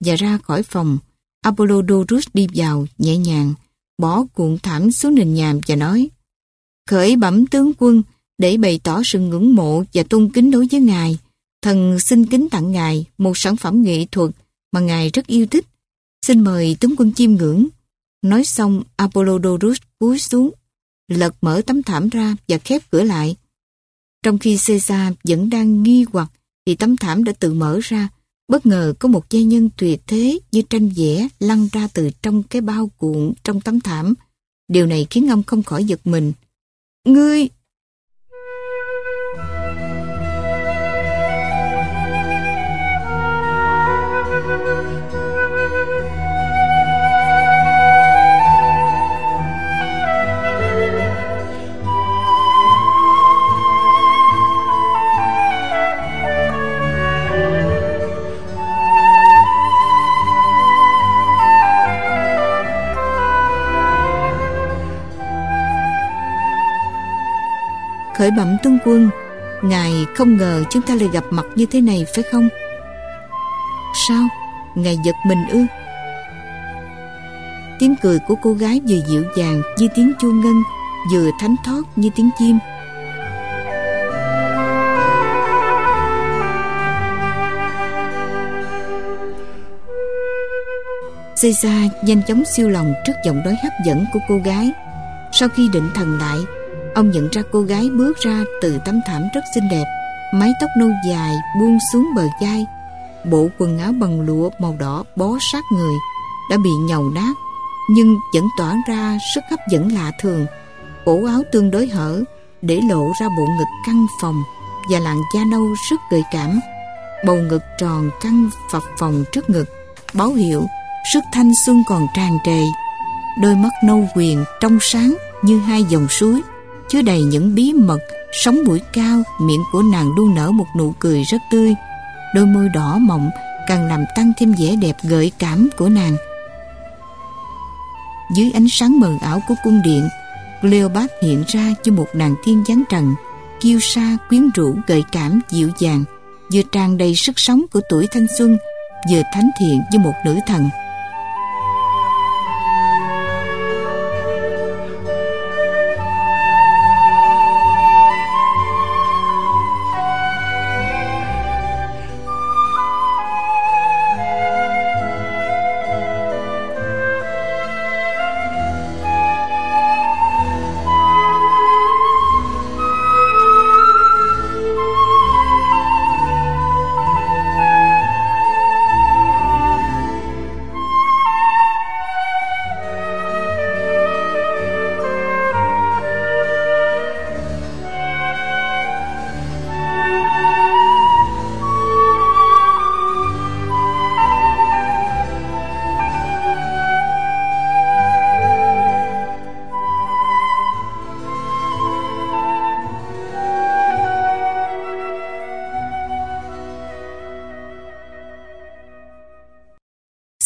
và ra khỏi phòng. Apollodorus đi vào, nhẹ nhàng, bỏ cuộn thảm xuống nền nhàm và nói Khởi bẩm tướng quân để bày tỏ sự ngưỡng mộ và tôn kính đối với ngài. Thần xin kính tặng ngài một sản phẩm nghệ thuật mà ngài rất yêu thích. Xin mời tướng quân chiêm ngưỡng. Nói xong, Apollodorus cúi xuống, lật mở tấm thảm ra và khép cửa lại. Trong khi Caesar vẫn đang nghi hoặc thì tấm thảm đã tự mở ra. Bất ngờ có một giai nhân tuyệt thế như tranh vẽ lăn ra từ trong cái bao cuộn trong tấm thảm. Điều này khiến ông không khỏi giật mình. Ngươi, khởi bẩm tướng quân, Ngài không ngờ chúng ta lại gặp mặt như thế này phải không? Sao? Ngài giật mình ư? Tiếng cười của cô gái vừa dịu dàng như tiếng chuông ngân, Vừa thánh thót như tiếng chim Caesar nhanh chóng siêu lòng trước giọng nói hấp dẫn của cô gái Sau khi định thần lại Ông nhận ra cô gái bước ra từ tấm thảm rất xinh đẹp, Mái tóc nâu dài buông xuống bờ vai, Bộ quần áo bằng lụa màu đỏ bó sát người, Đã bị nhầu nát, Nhưng vẫn tỏa ra sức hấp dẫn lạ thường. Cổ áo tương đối hở, Để lộ ra bộ ngực căng phòng Và làn da nâu rất gợi cảm. Bầu ngực tròn căng phập phòng trước ngực, Báo hiệu sức thanh xuân còn tràn trề. Đôi mắt nâu quyền trong sáng như hai dòng suối chứa đầy những bí mật, sống mũi cao, miệng của nàng luôn nở một nụ cười rất tươi. Đôi môi đỏ mọng càng làm tăng thêm vẻ đẹp gợi cảm của nàng. Dưới ánh sáng mờ ảo của cung điện, Cleopat hiện ra như một nàng thiên giáng trần, kiêu sa, quyến rũ, gợi cảm, dịu dàng, vừa tràn đầy sức sống của tuổi thanh xuân, vừa thánh thiện như một nữ thần.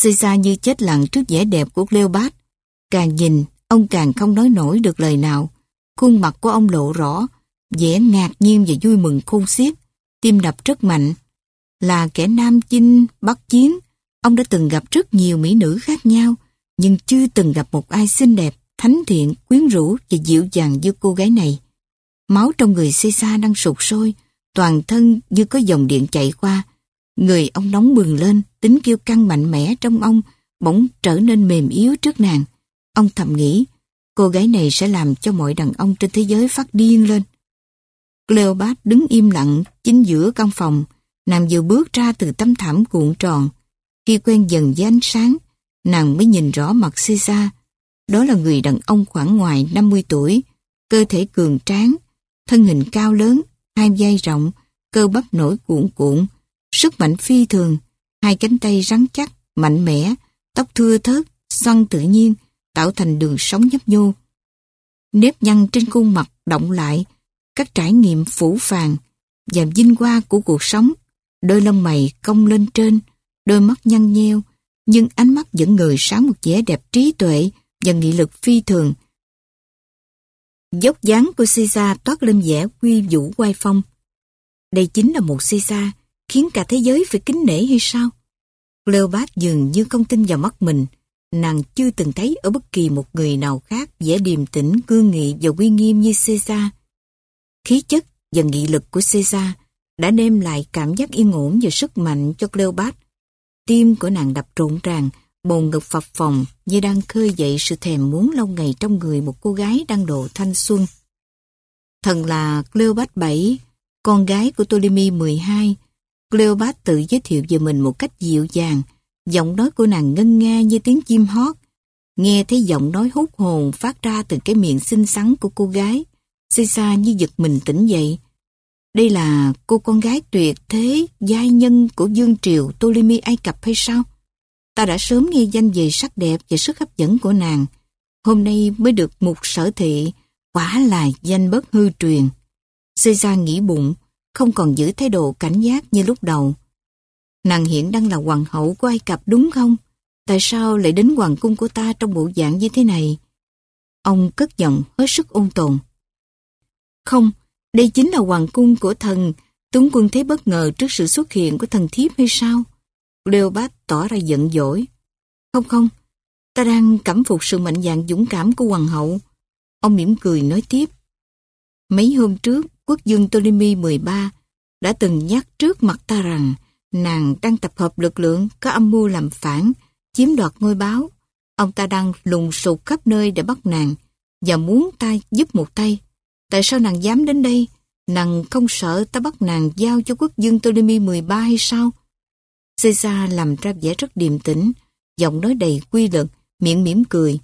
Caesar như chết lặng trước vẻ đẹp của Cleopat. Càng nhìn, ông càng không nói nổi được lời nào. Khuôn mặt của ông lộ rõ, vẻ ngạc nhiên và vui mừng khôn xiết, tim đập rất mạnh. Là kẻ nam chinh, bắc chiến, ông đã từng gặp rất nhiều mỹ nữ khác nhau, nhưng chưa từng gặp một ai xinh đẹp, thánh thiện, quyến rũ và dịu dàng như cô gái này. Máu trong người Caesar đang sụt sôi, toàn thân như có dòng điện chạy qua, Người ông nóng bừng lên, tính kiêu căng mạnh mẽ trong ông bỗng trở nên mềm yếu trước nàng. Ông thầm nghĩ, cô gái này sẽ làm cho mọi đàn ông trên thế giới phát điên lên. Cleopat đứng im lặng chính giữa căn phòng, nàng vừa bước ra từ tấm thảm cuộn tròn. Khi quen dần với ánh sáng, nàng mới nhìn rõ mặt Caesar. Đó là người đàn ông khoảng ngoài 50 tuổi, cơ thể cường tráng, thân hình cao lớn, hai vai rộng, cơ bắp nổi cuộn cuộn, sức mạnh phi thường, hai cánh tay rắn chắc, mạnh mẽ, tóc thưa thớt, xoăn tự nhiên, tạo thành đường sống nhấp nhô. nếp nhăn trên khuôn mặt động lại, các trải nghiệm phủ phàng và vinh hoa của cuộc sống. Đôi lông mày cong lên trên, đôi mắt nhăn nheo, nhưng ánh mắt vẫn ngời sáng một vẻ đẹp trí tuệ và nghị lực phi thường. Dốc dáng của Caesar toát lên vẻ quy vũ quay phong. Đây chính là một Caesar khiến cả thế giới phải kính nể hay sao? Cleopat dường như không tin vào mắt mình. Nàng chưa từng thấy ở bất kỳ một người nào khác vẻ điềm tĩnh, cương nghị và uy nghiêm như Caesar. Khí chất và nghị lực của Caesar đã đem lại cảm giác yên ổn và sức mạnh cho Cleopat. Tim của nàng đập rộn ràng, bồn ngực phập phồng như đang khơi dậy sự thèm muốn lâu ngày trong người một cô gái đang độ thanh xuân. Thần là Cleopat 7, con gái của Ptolemy 12. Cleopat tự giới thiệu về mình một cách dịu dàng, giọng nói của nàng ngân nga như tiếng chim hót. Nghe thấy giọng nói hút hồn phát ra từ cái miệng xinh xắn của cô gái. Sisa như giật mình tỉnh dậy. Đây là cô con gái tuyệt thế, giai nhân của Dương Triều Ptolemy Ai Cập hay sao? Ta đã sớm nghe danh về sắc đẹp và sức hấp dẫn của nàng. Hôm nay mới được một sở thị, quả là danh bất hư truyền. Caesar nghĩ bụng, không còn giữ thái độ cảnh giác như lúc đầu. Nàng hiện đang là hoàng hậu của Ai Cập đúng không? Tại sao lại đến hoàng cung của ta trong bộ dạng như thế này? Ông cất giọng hết sức ôn tồn. Không, đây chính là hoàng cung của thần. Tướng quân thấy bất ngờ trước sự xuất hiện của thần thiếp hay sao? Leopold tỏ ra giận dỗi. Không không, ta đang cảm phục sự mạnh dạn dũng cảm của hoàng hậu. Ông mỉm cười nói tiếp. Mấy hôm trước, quốc dương Ptolemy 13 đã từng nhắc trước mặt ta rằng nàng đang tập hợp lực lượng có âm mưu làm phản, chiếm đoạt ngôi báo. Ông ta đang lùng sục khắp nơi để bắt nàng và muốn ta giúp một tay. Tại sao nàng dám đến đây? Nàng không sợ ta bắt nàng giao cho quốc dương Ptolemy 13 hay sao? Caesar làm ra vẻ rất điềm tĩnh, giọng nói đầy quy lực, miệng mỉm cười.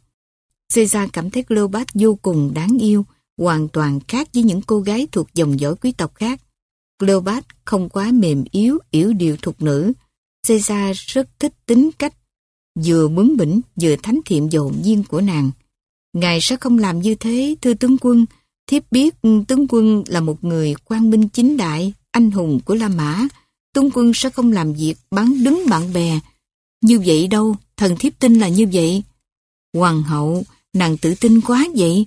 Caesar cảm thấy Cleopat vô cùng đáng yêu, hoàn toàn khác với những cô gái thuộc dòng dõi quý tộc khác. Cleopat không quá mềm yếu, yếu điệu thuộc nữ. Caesar rất thích tính cách, vừa bướng bỉnh, vừa thánh thiện và hồn nhiên của nàng. Ngài sẽ không làm như thế, thưa tướng quân. Thiếp biết ừ, tướng quân là một người quang minh chính đại, anh hùng của La Mã. Tướng quân sẽ không làm việc bắn đứng bạn bè. Như vậy đâu, thần thiếp tin là như vậy. Hoàng hậu, nàng tự tin quá vậy.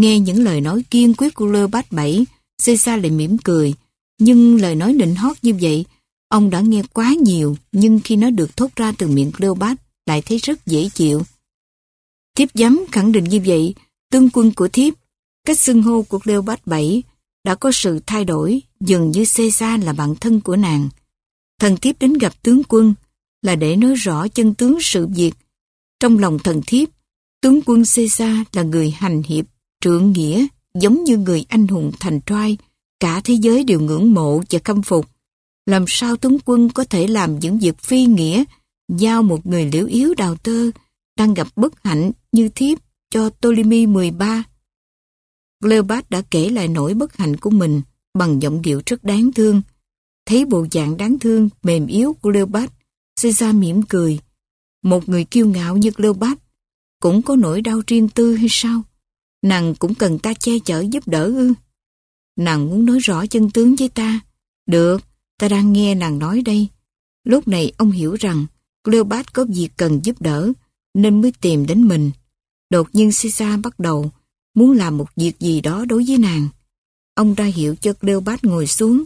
Nghe những lời nói kiên quyết của Lơ Bát Bảy, Caesar lại mỉm cười. Nhưng lời nói định hót như vậy, ông đã nghe quá nhiều, nhưng khi nó được thốt ra từ miệng Cleopat lại thấy rất dễ chịu. Thiếp dám khẳng định như vậy, tương quân của thiếp, cách xưng hô của Cleopat Bảy đã có sự thay đổi, dường như Caesar là bạn thân của nàng. Thần thiếp đến gặp tướng quân là để nói rõ chân tướng sự việc. Trong lòng thần thiếp, tướng quân Caesar là người hành hiệp, trượng nghĩa, giống như người anh hùng thành trai, cả thế giới đều ngưỡng mộ và khâm phục. Làm sao tướng quân có thể làm những việc phi nghĩa, giao một người liễu yếu đào tơ, đang gặp bất hạnh như thiếp cho Ptolemy 13. Cleopat đã kể lại nỗi bất hạnh của mình bằng giọng điệu rất đáng thương. Thấy bộ dạng đáng thương, mềm yếu của Cleopat, Caesar mỉm cười. Một người kiêu ngạo như Cleopat cũng có nỗi đau riêng tư hay sao? Nàng cũng cần ta che chở giúp đỡ ư? Nàng muốn nói rõ chân tướng với ta. Được, ta đang nghe nàng nói đây. Lúc này ông hiểu rằng Cleopat có việc cần giúp đỡ nên mới tìm đến mình. Đột nhiên Caesar bắt đầu muốn làm một việc gì đó đối với nàng. Ông ra hiệu cho Cleopat ngồi xuống.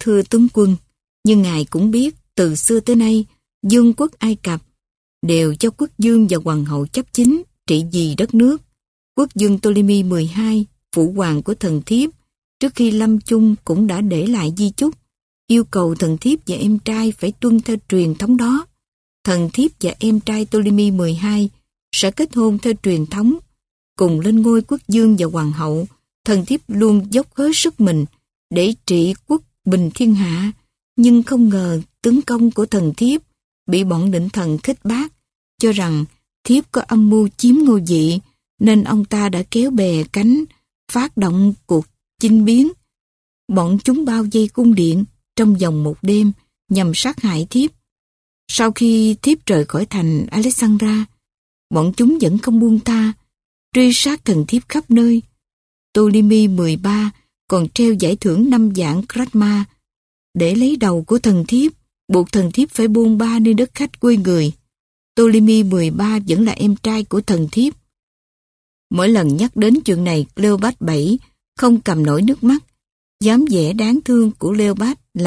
Thưa tướng quân, nhưng ngài cũng biết từ xưa tới nay dương quốc Ai Cập đều cho quốc dương và hoàng hậu chấp chính trị vì đất nước. Quốc dương Ptolemy 12, phụ hoàng của thần thiếp, trước khi lâm chung cũng đã để lại di chúc, yêu cầu thần thiếp và em trai phải tuân theo truyền thống đó. Thần thiếp và em trai Ptolemy 12 sẽ kết hôn theo truyền thống, cùng lên ngôi quốc dương và hoàng hậu, thần thiếp luôn dốc hết sức mình để trị quốc bình thiên hạ, nhưng không ngờ tướng công của thần thiếp bị bọn định thần khích bác, cho rằng thiếp có âm mưu chiếm ngôi vị, nên ông ta đã kéo bè cánh, phát động cuộc chinh biến. Bọn chúng bao dây cung điện trong vòng một đêm nhằm sát hại thiếp. Sau khi thiếp rời khỏi thành Alexandra, bọn chúng vẫn không buông tha, truy sát thần thiếp khắp nơi. Ptolemy 13 còn treo giải thưởng năm dạng Kratma để lấy đầu của thần thiếp, buộc thần thiếp phải buông ba nơi đất khách quê người. Ptolemy 13 vẫn là em trai của thần thiếp, Mỗi lần nhắc đến chuyện này, Leopold 7 không cầm nổi nước mắt. Dám vẻ đáng thương của Leopold là